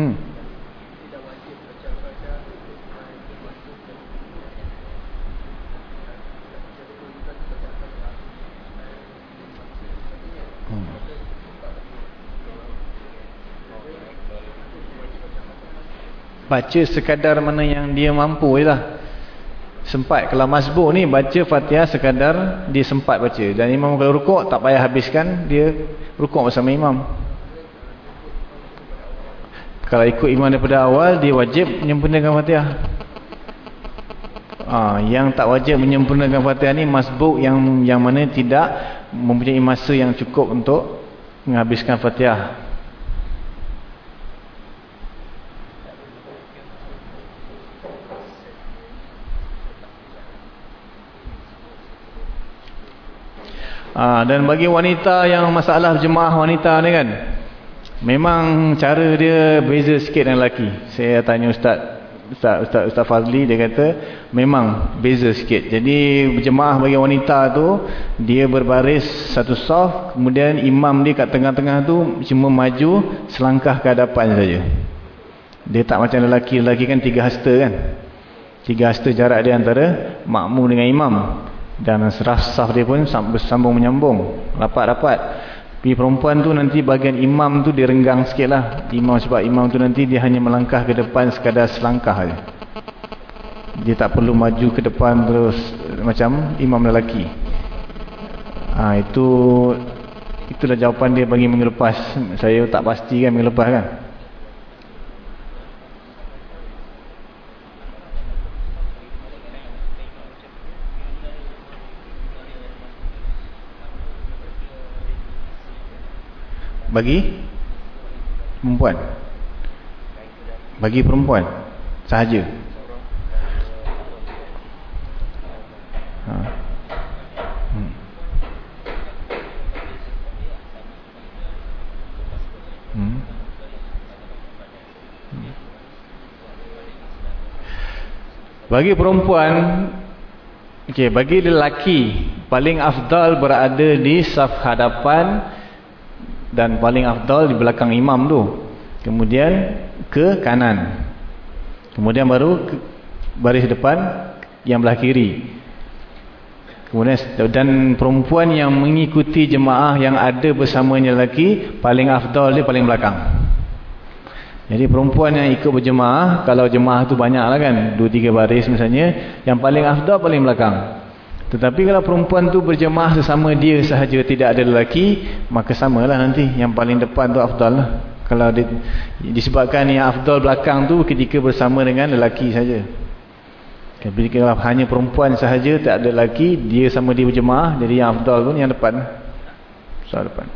Hmm. Baca sekadar mana yang dia mampu je lah sempat kalau masbuk ni baca fatihah sekadar dia sempat baca. Dan imam kalau rukuk tak payah habiskan dia rukuk bersama imam. Kalau ikut imam daripada awal dia wajib menyempurnakan fatihah ha, yang tak wajib menyempurnakan fatihah ni masbuk yang yang mana tidak mempunyai masa yang cukup untuk menghabiskan fatihah Ha, dan bagi wanita yang masalah jemaah wanita ni kan memang cara dia beza sikit dengan lelaki. Saya tanya ustaz ustaz ustaz, ustaz Fazli dia kata memang beza sikit. Jadi jemaah bagi wanita tu dia berbaris satu saf kemudian imam dia kat tengah-tengah tu cuma maju selangkah ke hadapan saja. Dia tak macam lelaki. Lelaki kan tiga hasta kan? Tiga hasta jarak dia antara makmum dengan imam dan saf dia pun bersambung menyambung. Rapat-rapat. Tapi perempuan tu nanti bagian imam tu direnggang sikit lah. Imam sebab imam tu nanti dia hanya melangkah ke depan sekadar selangkah je dia tak perlu maju ke depan terus macam imam lelaki. Ha, itu itulah jawapan dia bagi minggu lepas. Saya tak pasti kan minggu lepas kan bagi perempuan bagi perempuan sahaja ha. hmm. Hmm. Bagi perempuan okay, bagi lelaki paling afdal berada di saf hadapan dan paling afdal di belakang imam tu. Kemudian ke kanan. Kemudian baru ke baris depan yang belah kiri. Kemudian dan perempuan yang mengikuti jemaah yang ada bersamanya lelaki paling afdal dia paling belakang. Jadi perempuan yang ikut berjemaah kalau jemaah tu banyak lah kan 2-3 baris misalnya yang paling afdal paling belakang tetapi kalau perempuan tu berjemaah sesama dia sahaja tidak ada lelaki, maka samalah nanti. Yang paling depan tu afdal lah. Kalau di, disebabkan yang afdal belakang tu ketika bersama dengan lelaki saja. Tapi kalau hanya perempuan sahaja tak ada lelaki, dia sama dia berjemaah, jadi yang afdal pun yang depan. Soal depan.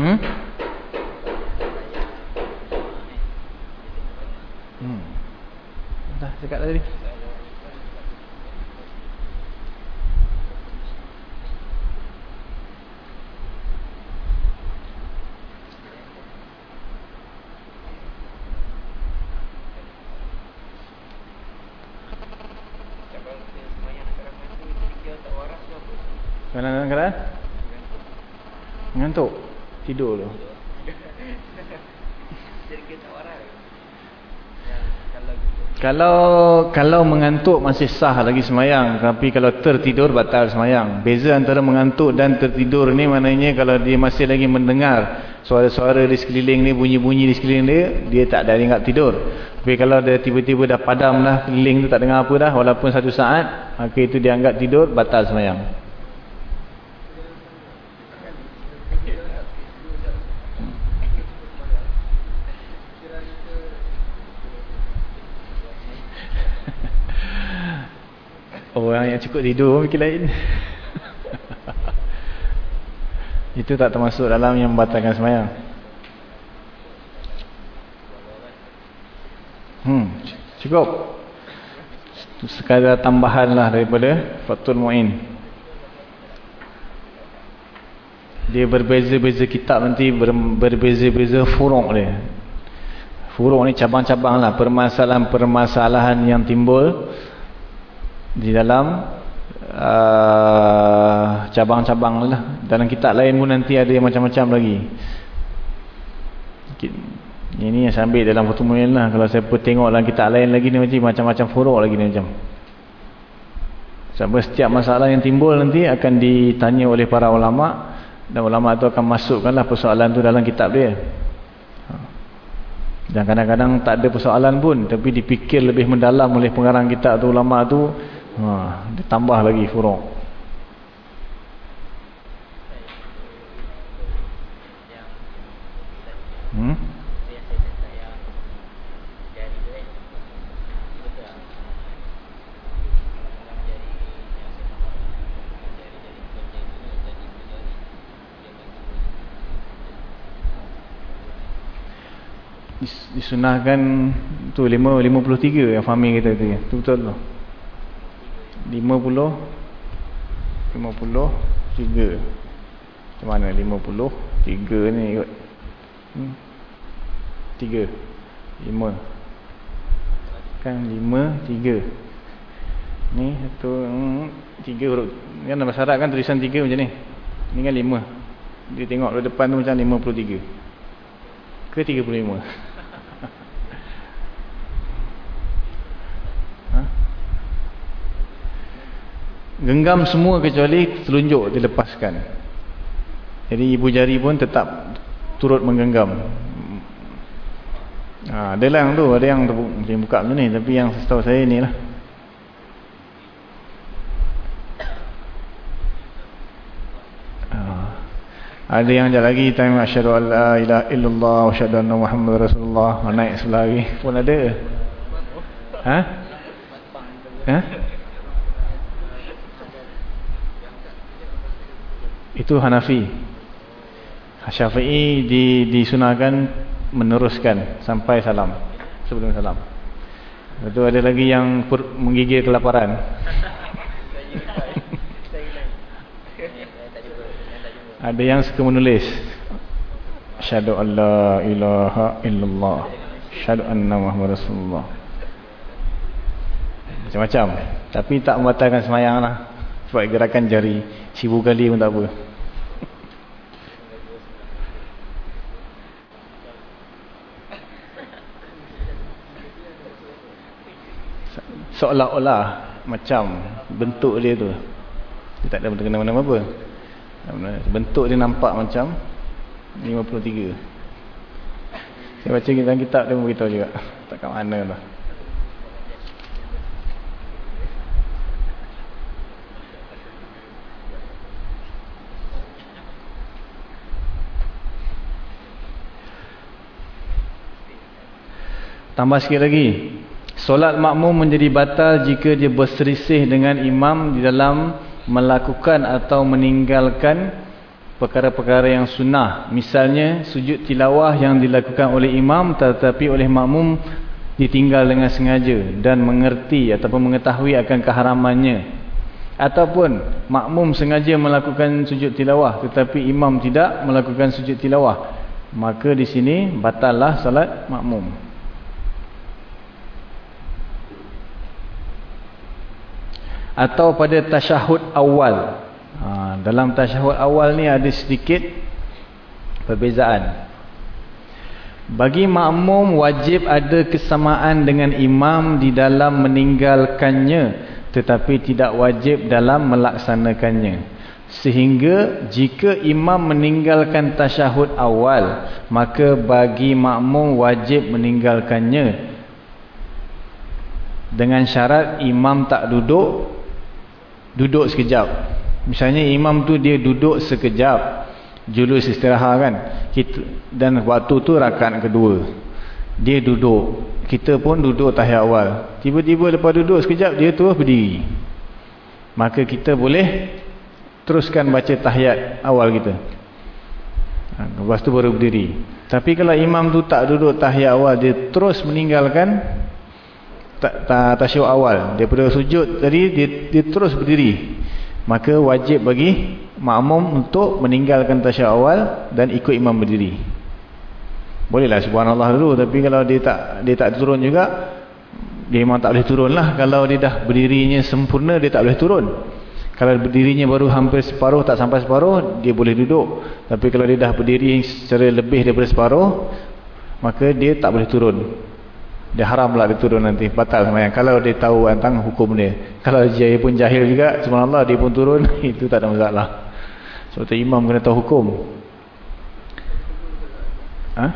Hmm? Dah cakap tadi. Keadaan keadaan? Ngantuk. Tidur dulu. Kalau kalau mengantuk masih sah lagi semayang. Tapi kalau tertidur batal semayang. Beza antara mengantuk dan tertidur ni maknanya kalau dia masih lagi mendengar suara-suara di sekeliling ni, bunyi-bunyi di sekeliling dia, dia tak ada ingat tidur. Tapi kalau dia tiba-tiba dah padam lah, keliling tu tak dengar apa dah, walaupun satu saat, maka itu dianggap tidur, batal semayang. Orang yang cukup tidur fikir lain. Itu tak termasuk dalam yang membatalkan semayang. Hmm, cukup. Sekadar tambahan lah daripada Fatul Mu'in. Dia berbeza-beza kitab nanti berbeza-beza furuk dia. Furuk ni cabang-cabang lah. Permasalahan-permasalahan yang timbul di dalam uh, cabang-cabang uh, lah. Dalam kitab lain pun nanti ada yang macam-macam lagi. Ini yang saya ambil dalam pertemuan lah. Kalau saya pun tengok dalam kitab lain lagi ni macam-macam furuk lagi ni macam. Sebab setiap masalah yang timbul nanti akan ditanya oleh para ulama. Dan ulama tu akan masukkanlah persoalan tu dalam kitab dia. Dan kadang-kadang tak ada persoalan pun tapi dipikir lebih mendalam oleh pengarang kitab tu ulama tu ha, ditambah lagi furuk hmm? disunahkan tu 5 53 yang Fahmi kata tu tu betul tu 50 53 macam mana 50 3 ni ikut hmm. 3 5 kan 5 3 ni satu hmm, 3 huruf. Kan dalam bahasa Arab kan tulisan 3 macam ni. Ni kan 5 dia tengok depan tu macam 53 ke 35 genggam semua kecuali telunjuk dilepaskan. Jadi ibu jari pun tetap turut menggenggam. Ha, ada yang tu ada yang boleh buka macam ni tapi yang setahu saya ni lah. Ha, ada yang sekejap lagi time asyhadu alla ilaha illallah wa asyhadu anna muhammad rasulullah. Ha, naik sebelah lagi. Pun ada. Ha? Ha itu Hanafi. Syafi'i di, disunahkan meneruskan sampai salam sebelum salam. Itu ada lagi yang menggigil kelaparan. Ada yang suka menulis. Syahadu Allah ilaha illallah. Syahadu anna muhammad rasulullah. Macam-macam. Tapi tak membatalkan semayang lah. Sebab gerakan jari Sibu kali pun tak apa. Seolah-olah macam bentuk dia tu. Dia tak ada kena mana apa. Bentuk dia nampak macam 53. Saya baca dalam kitab dia beritahu juga. Tak kat mana lah. Tambah sikit lagi. Solat makmum menjadi batal jika dia berselisih dengan imam di dalam melakukan atau meninggalkan perkara-perkara yang sunnah. Misalnya sujud tilawah yang dilakukan oleh imam tetapi oleh makmum ditinggal dengan sengaja dan mengerti ataupun mengetahui akan keharamannya. Ataupun makmum sengaja melakukan sujud tilawah tetapi imam tidak melakukan sujud tilawah. Maka di sini batallah salat makmum. Atau pada tasyahud awal. Ha, dalam tasyahud awal ni ada sedikit perbezaan. Bagi makmum wajib ada kesamaan dengan imam di dalam meninggalkannya tetapi tidak wajib dalam melaksanakannya. Sehingga jika imam meninggalkan tasyahud awal maka bagi makmum wajib meninggalkannya. Dengan syarat imam tak duduk duduk sekejap. Misalnya imam tu dia duduk sekejap julus istirahat kan. Kita, dan waktu tu rakaat kedua dia duduk. Kita pun duduk tahiyat awal. Tiba-tiba lepas duduk sekejap dia terus berdiri. Maka kita boleh teruskan baca tahiyat awal kita. Ha, lepas tu baru berdiri. Tapi kalau imam tu tak duduk tahiyat awal dia terus meninggalkan tasyuk awal. Daripada sujud tadi dia, dia terus berdiri. Maka wajib bagi makmum untuk meninggalkan tasyuk awal dan ikut imam berdiri. Bolehlah subhanallah dulu. Tapi kalau dia tak dia tak turun juga dia memang tak boleh turun lah. Kalau dia dah berdirinya sempurna dia tak boleh turun. Kalau berdirinya baru hampir separuh, tak sampai separuh, dia boleh duduk. Tapi kalau dia dah berdiri secara lebih daripada separuh, maka dia tak boleh turun. Dia haram lah dia turun nanti, batal semayang. Kalau dia tahu tentang hukum dia. Kalau dia pun jahil juga, subhanallah dia pun turun, itu tak ada masalah. Sebab tu imam kena tahu hukum. Ha?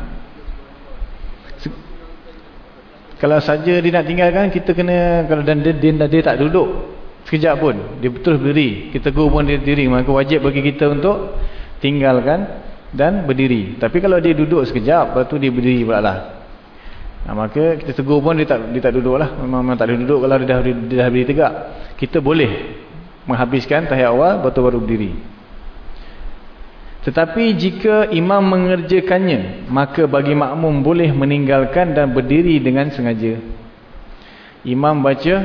Kalau saja dia nak tinggalkan, kita kena, kalau dan dia, dia, dia tak duduk, sekejap pun dia betul berdiri kita tegur pun dia berdiri maka wajib bagi kita untuk tinggalkan dan berdiri tapi kalau dia duduk sekejap lepas tu dia berdiri pula lah nah, maka kita tegur pun dia tak, dia tak duduk lah memang, memang tak boleh duduk kalau dia dah, dia dah berdiri tegak. Kita boleh menghabiskan tahiyat awal lepas baru berdiri. Tetapi jika imam mengerjakannya maka bagi makmum boleh meninggalkan dan berdiri dengan sengaja. Imam baca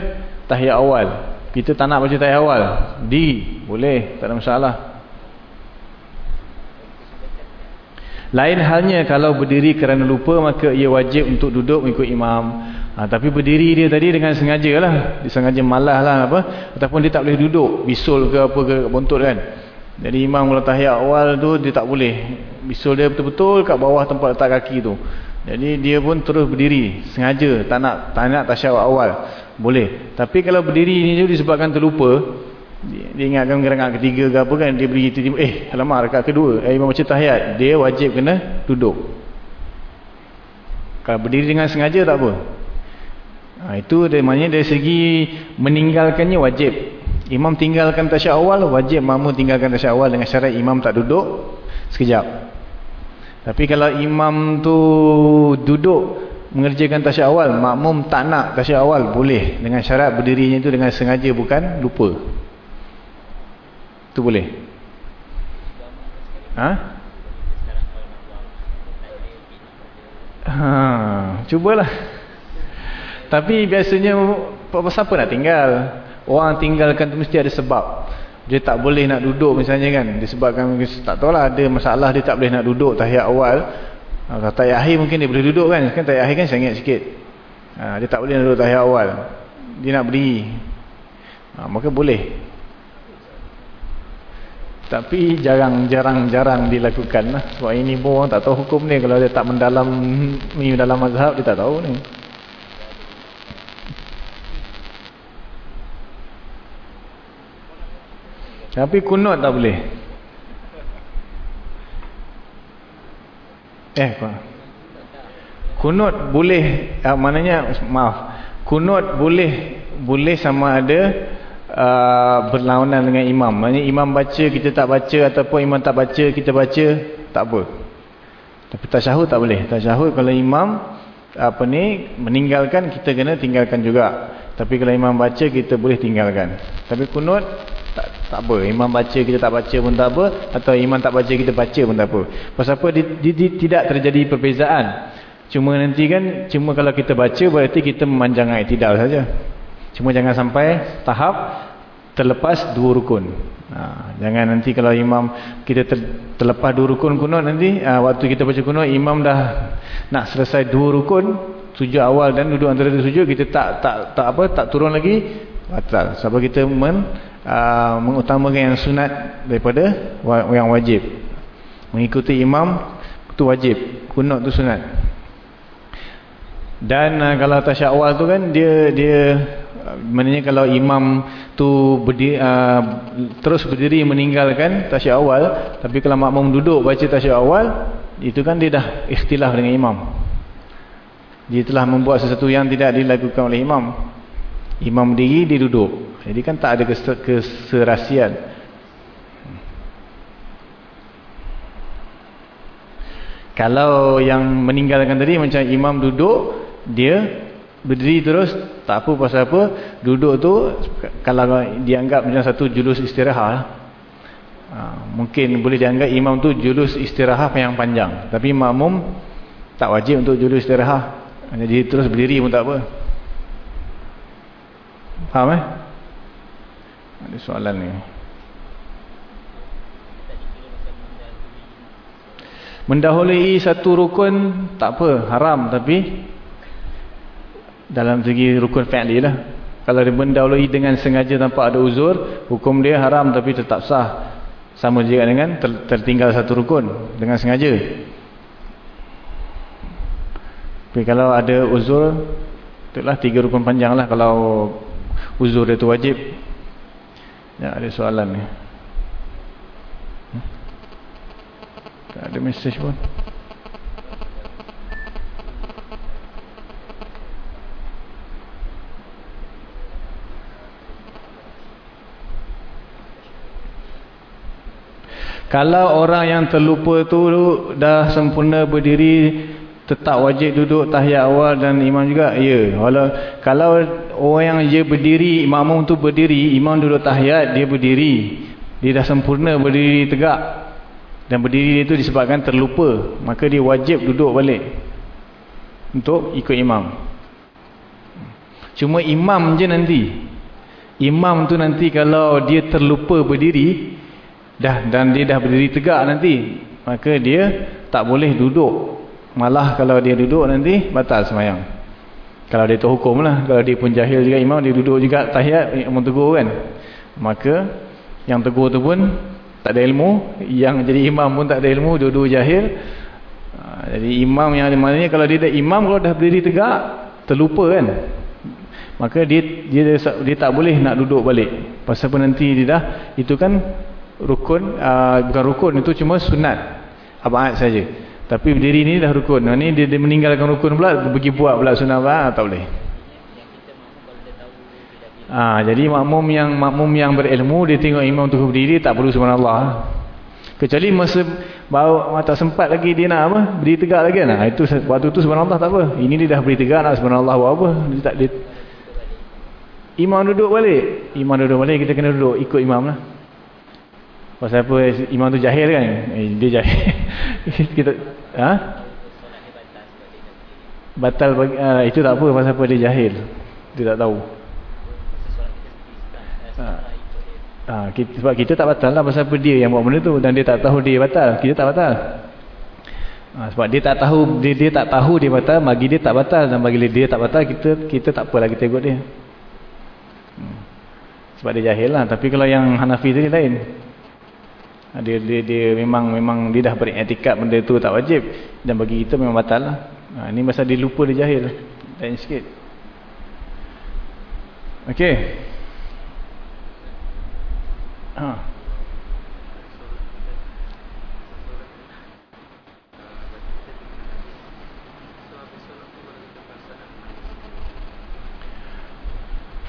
tahiyat awal. Kita tak nak baca tahiyat awal. Di boleh tak ada masalah lain halnya kalau berdiri kerana lupa maka ia wajib untuk duduk mengikut imam. Ha, tapi berdiri dia tadi dengan sengaja lah. Dia sengaja malah lah apa ataupun dia tak boleh duduk. Bisul ke apa ke bontot kan. Jadi imam kalau tahiyat awal tu dia tak boleh. Bisul dia betul-betul kat bawah tempat letak kaki tu. Jadi dia pun terus berdiri. Sengaja tak nak tak nak tasyahud awal. Boleh. Tapi kalau berdiri ni disebabkan terlupa, dia, dia ingatkan rakaat ketiga ke apa kan, dia berdiri tiba-tiba, eh alamak rakaat kedua, eh imam baca tahiyat, dia wajib kena duduk. Kalau berdiri dengan sengaja tak apa. Ha, itu dia maknanya dari segi meninggalkannya wajib. Imam tinggalkan tasyahud awal, wajib makmum tinggalkan tasyahud awal dengan syarat imam tak duduk sekejap. Tapi kalau imam tu duduk mengerjakan tasyahud awal makmum tak nak tasyahud awal boleh dengan syarat berdirinya itu dengan sengaja bukan lupa itu boleh ha? ha cubalah tapi biasanya siapa nak tinggal orang tinggalkan tu mesti ada sebab dia tak boleh nak duduk misalnya kan disebabkan tak tahulah ada masalah dia tak boleh nak duduk tahiyat awal Ha, tahiyat akhir mungkin dia boleh duduk kan. Kan tahiyat akhir kan sengit sikit. Ha, dia tak boleh duduk tahiyat awal. Dia nak berdiri. Ha, maka boleh. Tapi jarang-jarang-jarang dilakukan lah. Sebab ini pun orang tak tahu hukum ni. Kalau dia tak mendalam ni dalam mazhab, dia tak tahu ni. Tapi kunut tak boleh. Eh? Kunut boleh uh, maknanya maaf. Kunut boleh boleh sama ada uh, berlawanan dengan imam. Maknanya imam baca kita tak baca ataupun imam tak baca kita baca tak apa. Tapi tasyahud tak boleh. Tasyahud kalau imam apa ni meninggalkan kita kena tinggalkan juga. Tapi kalau imam baca kita boleh tinggalkan. Tapi kunut tak, tak apa imam baca kita tak baca pun tak apa atau imam tak baca kita baca pun tak apa pasal apa di, di, di, tidak terjadi perbezaan cuma nanti kan cuma kalau kita baca berarti kita memanjangkan tidak saja cuma jangan sampai tahap terlepas dua rukun. Ha, jangan nanti kalau imam kita ter, terlepas dua rukun kuno nanti ha, waktu kita baca kuno imam dah nak selesai dua rukun sujud awal dan duduk antara dua sujud kita tak tak tak apa tak turun lagi batal. Sebab kita men uh, mengutamakan yang sunat daripada yang wajib. Mengikuti imam itu wajib kunut tu sunat. Dan uh, kalau tasyahud awal tu kan dia dia maknanya kalau imam tu berdiri, uh, terus berdiri meninggalkan tasyahud awal tapi kalau makmum duduk baca tasyahud awal itu kan dia dah ikhtilaf dengan imam. Dia telah membuat sesuatu yang tidak dilakukan oleh imam. Imam berdiri dia duduk. Jadi kan tak ada keserasian. Kalau yang meninggalkan tadi macam imam duduk, dia berdiri terus, tak apa pasal apa, duduk tu kalau dianggap macam satu julus istirahat, ha, mungkin boleh dianggap imam tu julus istirahat yang panjang. Tapi makmum tak wajib untuk julus istirahat. Jadi terus berdiri pun tak apa. Faham eh? Ada soalan ni. Mendahului satu rukun tak apa, haram tapi dalam segi rukun fi'li lah. Kalau dia mendahului dengan sengaja tanpa ada uzur, hukum dia haram tapi tetap sah. Sama juga dengan ter tertinggal satu rukun dengan sengaja. Tapi kalau ada uzur, itulah tiga rukun panjang lah kalau uzur itu wajib. Ya, ada soalan ni. Hmm? Tak ada mesej pun. Kalau orang yang terlupa tu dah sempurna berdiri tetap wajib duduk tahiyat awal dan imam juga ya. Walau kalau orang yang dia berdiri makmum tu berdiri imam duduk tahiyat dia berdiri. Dia dah sempurna berdiri tegak dan berdiri itu disebabkan terlupa maka dia wajib duduk balik untuk ikut imam. Cuma imam je nanti. Imam tu nanti kalau dia terlupa berdiri dah dan dia dah berdiri tegak nanti. Maka dia tak boleh duduk. Malah kalau dia duduk nanti batal semayang. Kalau dia tu hukum lah. Kalau dia pun jahil juga imam dia duduk juga tahiyat imam tegur kan. Maka yang tegur tu pun tak ada ilmu. Yang jadi imam pun tak ada ilmu dua-dua jahil. Ha, jadi imam yang maknanya kalau dia dah imam kalau dah berdiri tegak terlupa kan. Maka dia, dia dia tak boleh nak duduk balik. Pasal pun nanti dia dah itu kan rukun uh, bukan rukun itu cuma sunat abad saja tapi berdiri ni dah rukun ni dia, dia meninggalkan rukun pula pergi buat pula sunat abad tak boleh Ah, jadi makmum yang makmum yang berilmu dia tengok imam tu berdiri tak perlu subhanallah. Kecuali masa bawa mata sempat lagi dia nak apa? Berdiri tegak lagi nah. Itu waktu tu subhanallah tak apa. Ini dia dah berdiri tegak nak subhanallah buat apa? Dia tak dia Imam duduk balik. Imam duduk balik kita kena duduk ikut imam lah. Pasal apa imam tu jahil kan? Eh, dia jahil. kita ha? Batal bagi, uh, itu tak apa pasal apa dia jahil. Dia tak tahu. Ha. Ha, kita, sebab kita tak batal lah pasal apa dia yang buat benda tu dan dia tak tahu dia batal. Kita tak batal. Ha, sebab dia tak tahu dia, dia tak tahu dia batal, bagi dia tak batal dan bagi dia tak batal kita kita tak apalah kita ikut dia. Hmm. Sebab dia jahil lah. Tapi kalau yang Hanafi tadi lain. Dia, dia, dia memang memang dia dah beriktikad benda tu tak wajib. Dan bagi kita memang batal lah. Ha, ni masa dia lupa dia jahil. Lain sikit. Ok ha.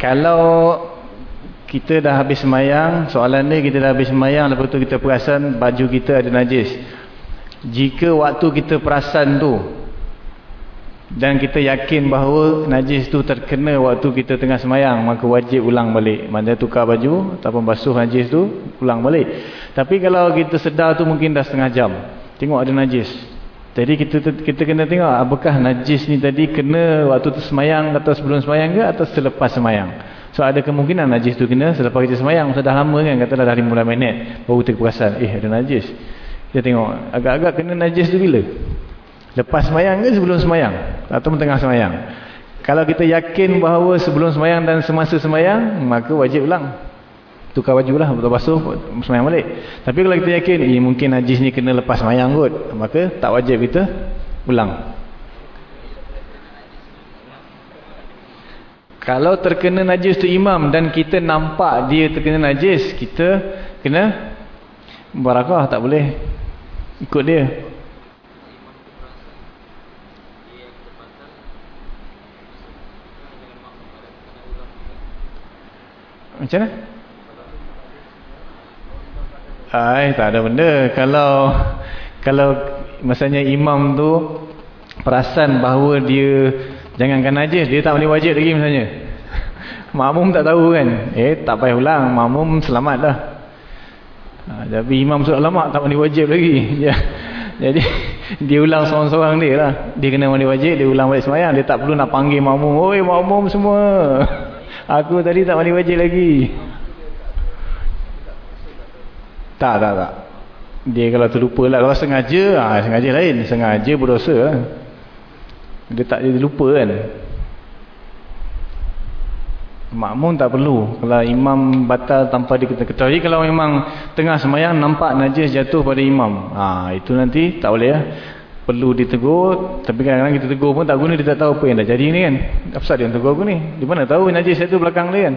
kalau kita dah habis semayang, soalan ni kita dah habis semayang, lepas tu kita perasan baju kita ada najis. Jika waktu kita perasan tu, dan kita yakin bahawa najis tu terkena waktu kita tengah semayang, maka wajib ulang balik. Mana tukar baju, ataupun basuh najis tu, ulang balik. Tapi kalau kita sedar tu mungkin dah setengah jam, tengok ada najis. Jadi kita kita kena tengok apakah najis ni tadi kena waktu tu semayang atau sebelum semayang ke atau selepas semayang. So ada kemungkinan najis tu kena selepas kita semayang sudah lama kan katalah dah 15 minit baru kita perasan eh ada najis. Kita tengok agak-agak kena najis tu bila? Lepas semayang ke sebelum semayang? Atau tengah semayang? Kalau kita yakin bahawa sebelum semayang dan semasa semayang maka wajib ulang. Tukar baju lah betul basuh semayang balik. Tapi kalau kita yakin eh mungkin najis ni kena lepas semayang kot maka tak wajib kita ulang. Kalau terkena najis tu imam dan kita nampak dia terkena najis, kita kena barakah tak boleh ikut dia. Macam mana? Ai, tak ada benda. Kalau kalau masanya imam tu perasan bahawa dia Jangankan najis, dia tak boleh wajib lagi misalnya. Makmum tak tahu kan. Eh, tak payah ulang. Makmum selamat dah. Ha, tapi imam surat lama tak boleh wajib lagi. Ya. Jadi, dia ulang seorang-seorang dia lah. Dia kena mandi wajib, dia ulang balik semayang. Dia tak perlu nak panggil makmum. Oi, makmum semua. Aku tadi tak mandi wajib lagi. Tak, tak, tak. Dia kalau terlupa lah. Kalau sengaja, ha, sengaja lain. Sengaja berdosa lah. Dia tak dia lupa kan. makmum tak perlu. Kalau imam batal tanpa diketahui kalau memang tengah semayang nampak najis jatuh pada imam. Ha, itu nanti tak boleh ya. Perlu ditegur tapi kadang-kadang kita tegur pun tak guna dia tak tahu apa yang dah jadi ni kan. Apa dia tegur aku ni di mana tahu najis jatuh belakang dia kan?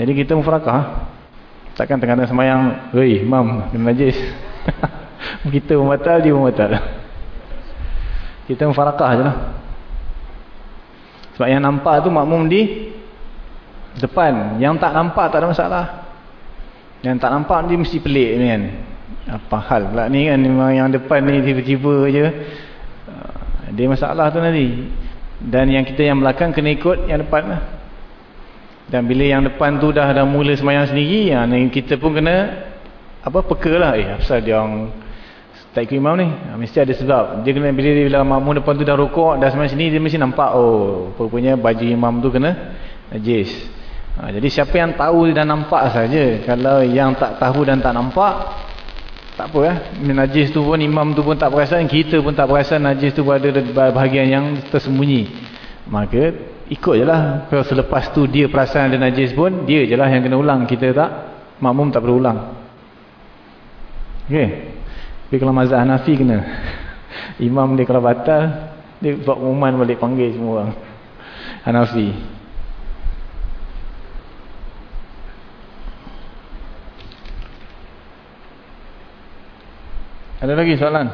Jadi kita mufarakah takkan tengah-tengah semayang hei imam najis. Kita pun batal dia pun batal kita mufarakah je lah sebab yang nampak tu makmum di depan. Yang tak nampak tak ada masalah. Yang tak nampak dia mesti pelik ni kan. Apa hal pula ni kan. Yang depan ni tiba-tiba je. Ah, dia masalah tu nanti. Dan yang kita yang belakang kena ikut yang depan lah. Dan bila yang depan tu dah dah mula semayang sendiri. Ya, kita pun kena apa peka lah. Eh asal dia orang tak ikut imam ni. Ha, mesti ada sebab. Dia kena bila dia bila makmum depan tu dah rokok, dah semua sini dia mesti nampak oh, rupanya baju imam tu kena najis. Ha, jadi siapa yang tahu dan nampak saja. Kalau yang tak tahu dan tak nampak tak apa ya. Najis tu pun imam tu pun tak perasan, kita pun tak perasan najis tu ada bahagian yang tersembunyi. Maka ikut jelah. Kalau selepas tu dia perasan ada najis pun, dia jelah yang kena ulang. Kita tak makmum tak perlu ulang. Okey. Tapi kalau mazhab Hanafi kena. Imam dia kalau batal, dia buat umuman balik panggil semua orang. Hanafi. Ada lagi soalan?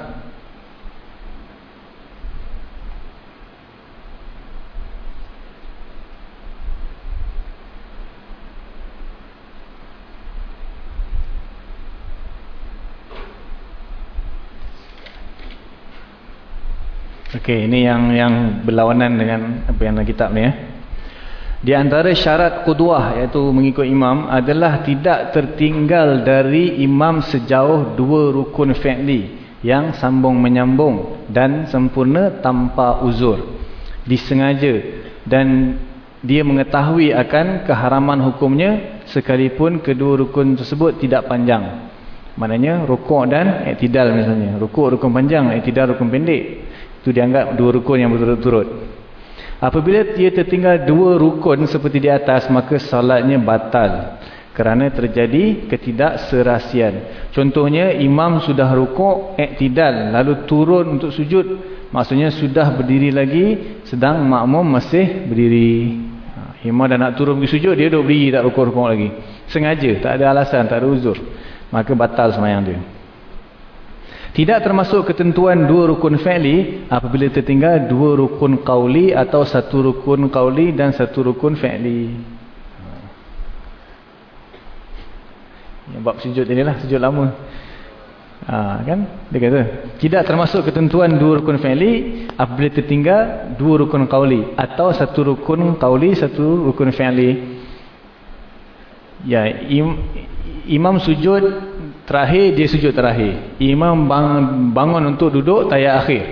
Okey, ini yang yang berlawanan dengan apa yang dalam kitab ni ya. Di antara syarat qudwah iaitu mengikut imam adalah tidak tertinggal dari imam sejauh dua rukun fi'li yang sambung menyambung dan sempurna tanpa uzur. Disengaja dan dia mengetahui akan keharaman hukumnya sekalipun kedua rukun tersebut tidak panjang. Maknanya rukuk dan iktidal misalnya. Rukuk rukun panjang, iktidal rukun pendek. Itu dianggap dua rukun yang berturut-turut. Apabila dia tertinggal dua rukun seperti di atas, maka salatnya batal. Kerana terjadi ketidakserasian. Contohnya, imam sudah rukuk, iktidal, lalu turun untuk sujud. Maksudnya sudah berdiri lagi, sedang makmum masih berdiri. Ha, imam dah nak turun pergi sujud, dia duduk berdiri, tak rukuk-rukuk lagi. Sengaja, tak ada alasan, tak ada uzur. Maka batal semayang dia. Tidak termasuk ketentuan dua rukun fi'li apabila tertinggal dua rukun qawli atau satu rukun qawli dan satu rukun fi'li. Yang bab sujud ini lah, sujud lama. Ha, kan? Dia kata, tidak termasuk ketentuan dua rukun fi'li apabila tertinggal dua rukun qawli atau satu rukun qawli, satu rukun fi'li. Ya, im, imam sujud Terakhir dia sujud terakhir. Imam bangun untuk duduk tayat akhir.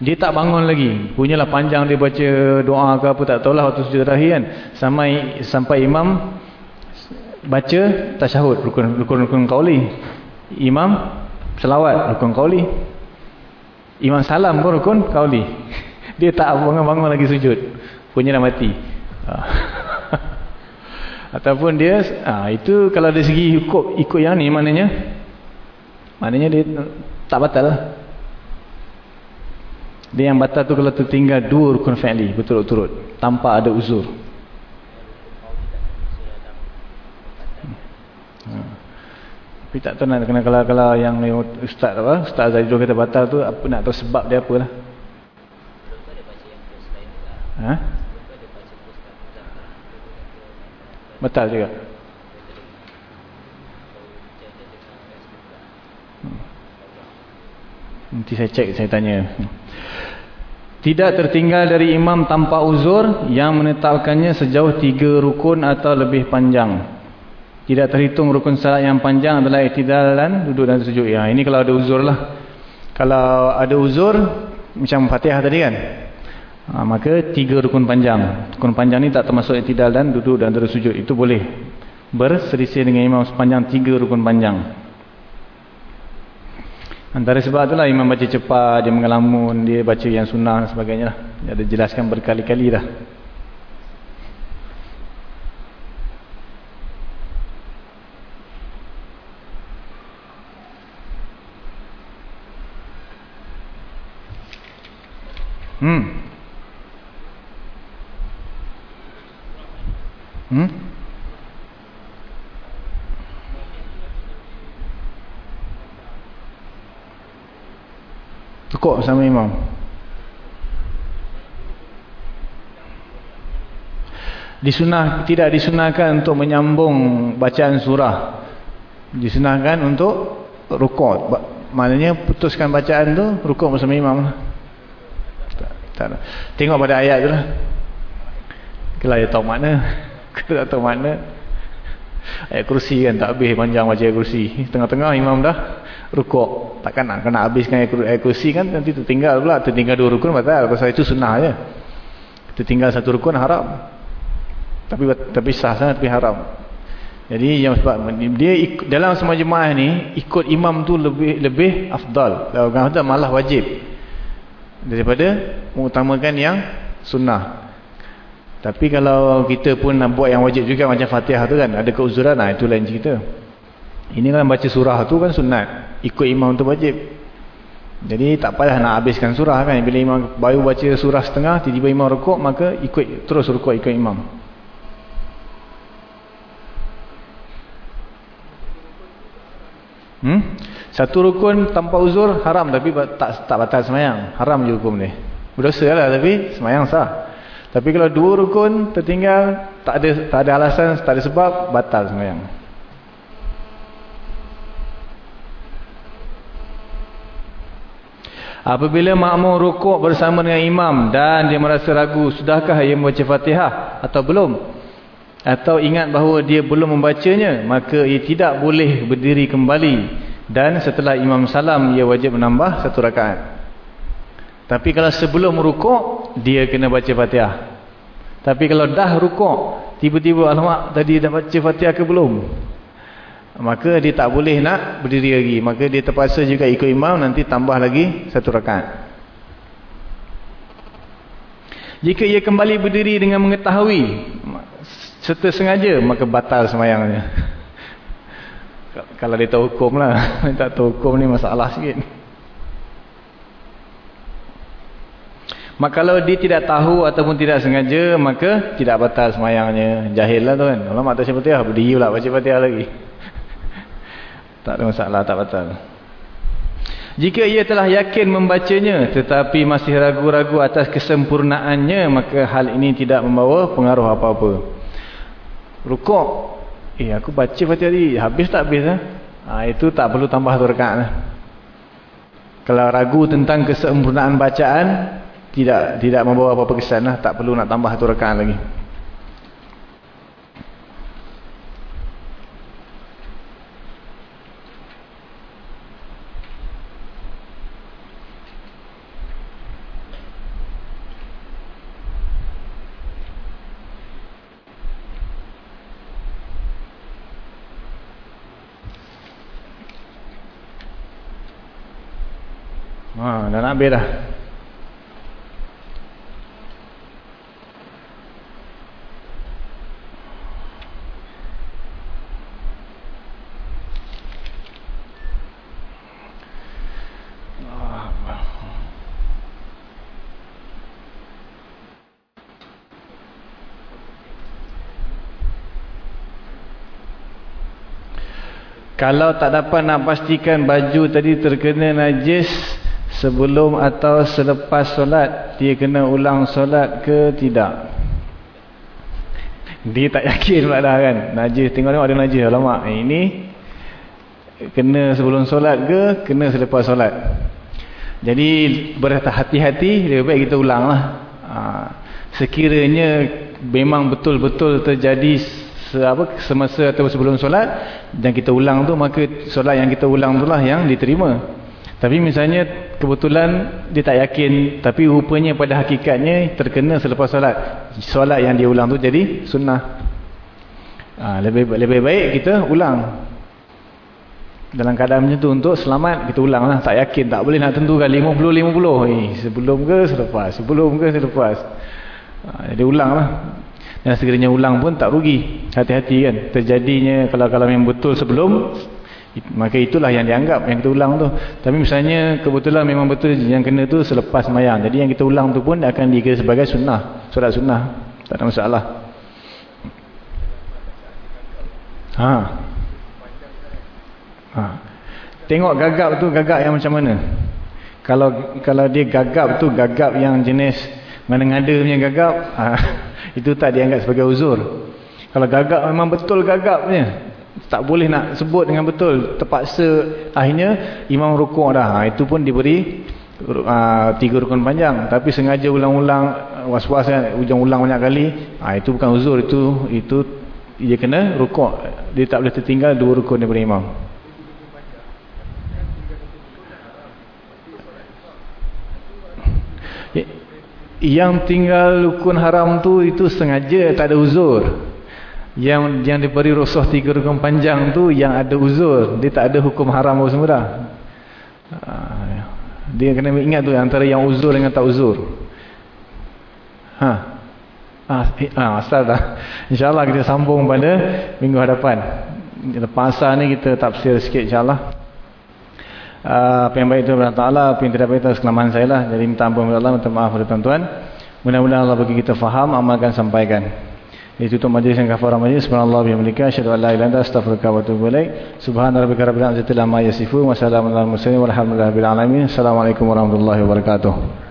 Dia tak bangun lagi. Punyalah panjang dia baca doa ke apa tak tahulah waktu sujud terakhir kan. Sampai sampai imam baca tasyahud rukun rukun rukun qauli. Imam selawat rukun qauli. Imam salam pun rukun qauli. Dia tak bangun-bangun lagi sujud. Punya dah mati. ataupun dia ha, itu kalau dari segi ikut ikut yang ni maknanya maknanya dia tak batal lah. dia yang batal tu kalau tertinggal dua rukun fi'li betul-betul tanpa ada uzur ha. tapi tak tahu nak kena kalau, kalau yang ustaz apa ustaz Zaidu kata batal tu apa nak tahu sebab dia apa lah ha? Betul juga. Nanti saya cek, saya tanya. Tidak tertinggal dari imam tanpa uzur yang menetapkannya sejauh tiga rukun atau lebih panjang. Tidak terhitung rukun salat yang panjang adalah iktidal dan duduk dan sujud. Ya, ini kalau ada uzur lah. Kalau ada uzur, macam fatihah tadi kan ha, maka tiga rukun panjang. Rukun panjang ni tak termasuk etidal dan duduk dan tersujud itu boleh. Berselisih dengan imam sepanjang tiga rukun panjang. Antara sebab itulah imam baca cepat dia mengalamun, dia baca yang sunnah dan sebagainya lah. dia ada jelaskan berkali-kali dah. Hmm. Rukuk bersama imam. Disunah, tidak disunahkan untuk menyambung bacaan surah. Disunahkan untuk rukuk. Maknanya putuskan bacaan tu rukuk bersama imam. Tak, tak. Tengok pada ayat tu lah. Kalau dia tahu mana. Kalau tak tahu mana. Ayat kursi kan tak habis panjang baca ayat kursi. Tengah-tengah imam dah rukuk. Takkan nak kena habiskan ayat kursi kan nanti tertinggal pula. Tertinggal dua rukun batal. Pasal itu sunnah je. Tertinggal satu rukun haram. Tapi tapi sah sangat tapi haram. Jadi yang sebab dia dalam semua jemaah ni ikut imam tu lebih lebih afdal. Orang kata malah wajib. Daripada mengutamakan yang sunnah. Tapi kalau kita pun nak buat yang wajib juga macam Fatihah tu kan, ada keuzuran nah itu lain cerita. Ini kan baca surah tu kan sunat, ikut imam tu wajib. Jadi tak payah nak habiskan surah kan. Bila imam baru baca surah setengah, tiba-tiba imam rukuk, maka ikut terus rukuk ikut imam. Hmm? Satu rukun tanpa uzur haram tapi tak tak batal semayang. Haram je hukum ni. Berdosa lah tapi semayang sah. Tapi kalau dua rukun tertinggal tak ada tak ada alasan, tak ada sebab batal semayang. Apabila makmum rukuk bersama dengan imam dan dia merasa ragu, sudahkah ia membaca Fatihah atau belum? atau ingat bahawa dia belum membacanya maka ia tidak boleh berdiri kembali dan setelah imam salam ia wajib menambah satu rakaat tapi kalau sebelum rukuk dia kena baca fatihah tapi kalau dah rukuk tiba-tiba alamak tadi dah baca fatihah ke belum? Maka dia tak boleh nak berdiri lagi. Maka dia terpaksa juga ikut imam nanti tambah lagi satu rakaat. Jika ia kembali berdiri dengan mengetahui serta sengaja maka batal semayangnya. Kalau dia tahu hukum lah. Tak tahu hukum ni masalah sikit maka kalau dia tidak tahu ataupun tidak sengaja maka tidak batal semayangnya. Jahil lah tu kan. Allah tak siapa tiap berdiri pula baca fatihah lagi. Tak ada masalah tak batal. Jika ia telah yakin membacanya tetapi masih ragu-ragu atas kesempurnaannya maka hal ini tidak membawa pengaruh apa-apa. Rukuk. Eh aku baca fatihah tadi. Habis tak habis lah ha, itu tak perlu tambah tu rekat lah. kalau ragu tentang kesempurnaan bacaan tidak tidak membawa apa-apa kesan lah. tak perlu nak tambah tu rekat lagi Ha, dah nak habis dah. Kalau tak dapat nak pastikan baju tadi terkena najis sebelum atau selepas solat dia kena ulang solat ke tidak? Dia tak yakin pula dah kan? Najis tengok-tengok ada najis alamak eh, ini kena sebelum solat ke kena selepas solat? Jadi berhati-hati lebih baik kita ulang lah ha, sekiranya memang betul-betul terjadi se apa, semasa atau sebelum solat dan kita ulang tu maka solat yang kita ulang tu lah yang diterima tapi misalnya kebetulan dia tak yakin tapi rupanya pada hakikatnya terkena selepas solat. Solat yang dia ulang tu jadi sunnah. Ha, lebih lebih baik kita ulang. Dalam keadaan macam tu untuk selamat kita ulang lah. Tak yakin tak boleh nak tentukan 50-50. Eh, sebelum ke selepas? Sebelum ke selepas? Ha, jadi ulang lah. Dan sekiranya ulang pun tak rugi. Hati-hati kan. Terjadinya kalau kalau yang betul sebelum maka itulah yang dianggap yang kita ulang tu tapi misalnya kebetulan memang betul yang kena tu selepas mayang jadi yang kita ulang tu pun akan dikira sebagai sunnah solat sunnah tak ada masalah Ha. Ha. Tengok gagap tu gagap yang macam mana? Kalau kalau dia gagap tu gagap yang jenis ngada-ngada punya gagap, ha, itu tak dianggap sebagai uzur. Kalau gagap memang betul gagapnya. Tak boleh nak sebut dengan betul. Terpaksa akhirnya imam rukuk dah. Ha, itu pun diberi uh, tiga rukun panjang. Tapi sengaja ulang-ulang was-was kan, ujung ulang banyak kali. Ha, itu bukan uzur. Itu itu dia kena rukuk. Dia tak boleh tertinggal dua rukun daripada imam. Yang tinggal rukun haram tu itu sengaja tak ada uzur. Yang yang diberi rusuh tiga rukun panjang tu yang ada uzur. Dia tak ada hukum haram apa semua dah. Ah, dia kena ingat tu antara yang uzur dengan tak uzur. Ha. Ah, ah asal dah. Insyaallah kita sambung pada minggu hadapan. Lepas asal ni kita tafsir sikit insyaallah Uh, apa yang baik itu Allah Ta'ala apa yang tidak baik itu kelemahan saya lah. Jadi minta ampun kepada Allah minta maaf kepada tuan-tuan. Mudah-mudahan Allah bagi kita faham amalkan sampaikan. Ini tutup majlis yang kafarah majlis subhanallah bihamdika asyhadu an la ilaha illa anta astaghfiruka wa atubu ilaik. Subhana rabbika rabbil izzati amma yasifun wa salamun alal mursalin walhamdulillahi rabbil alamin. Assalamualaikum warahmatullahi wabarakatuh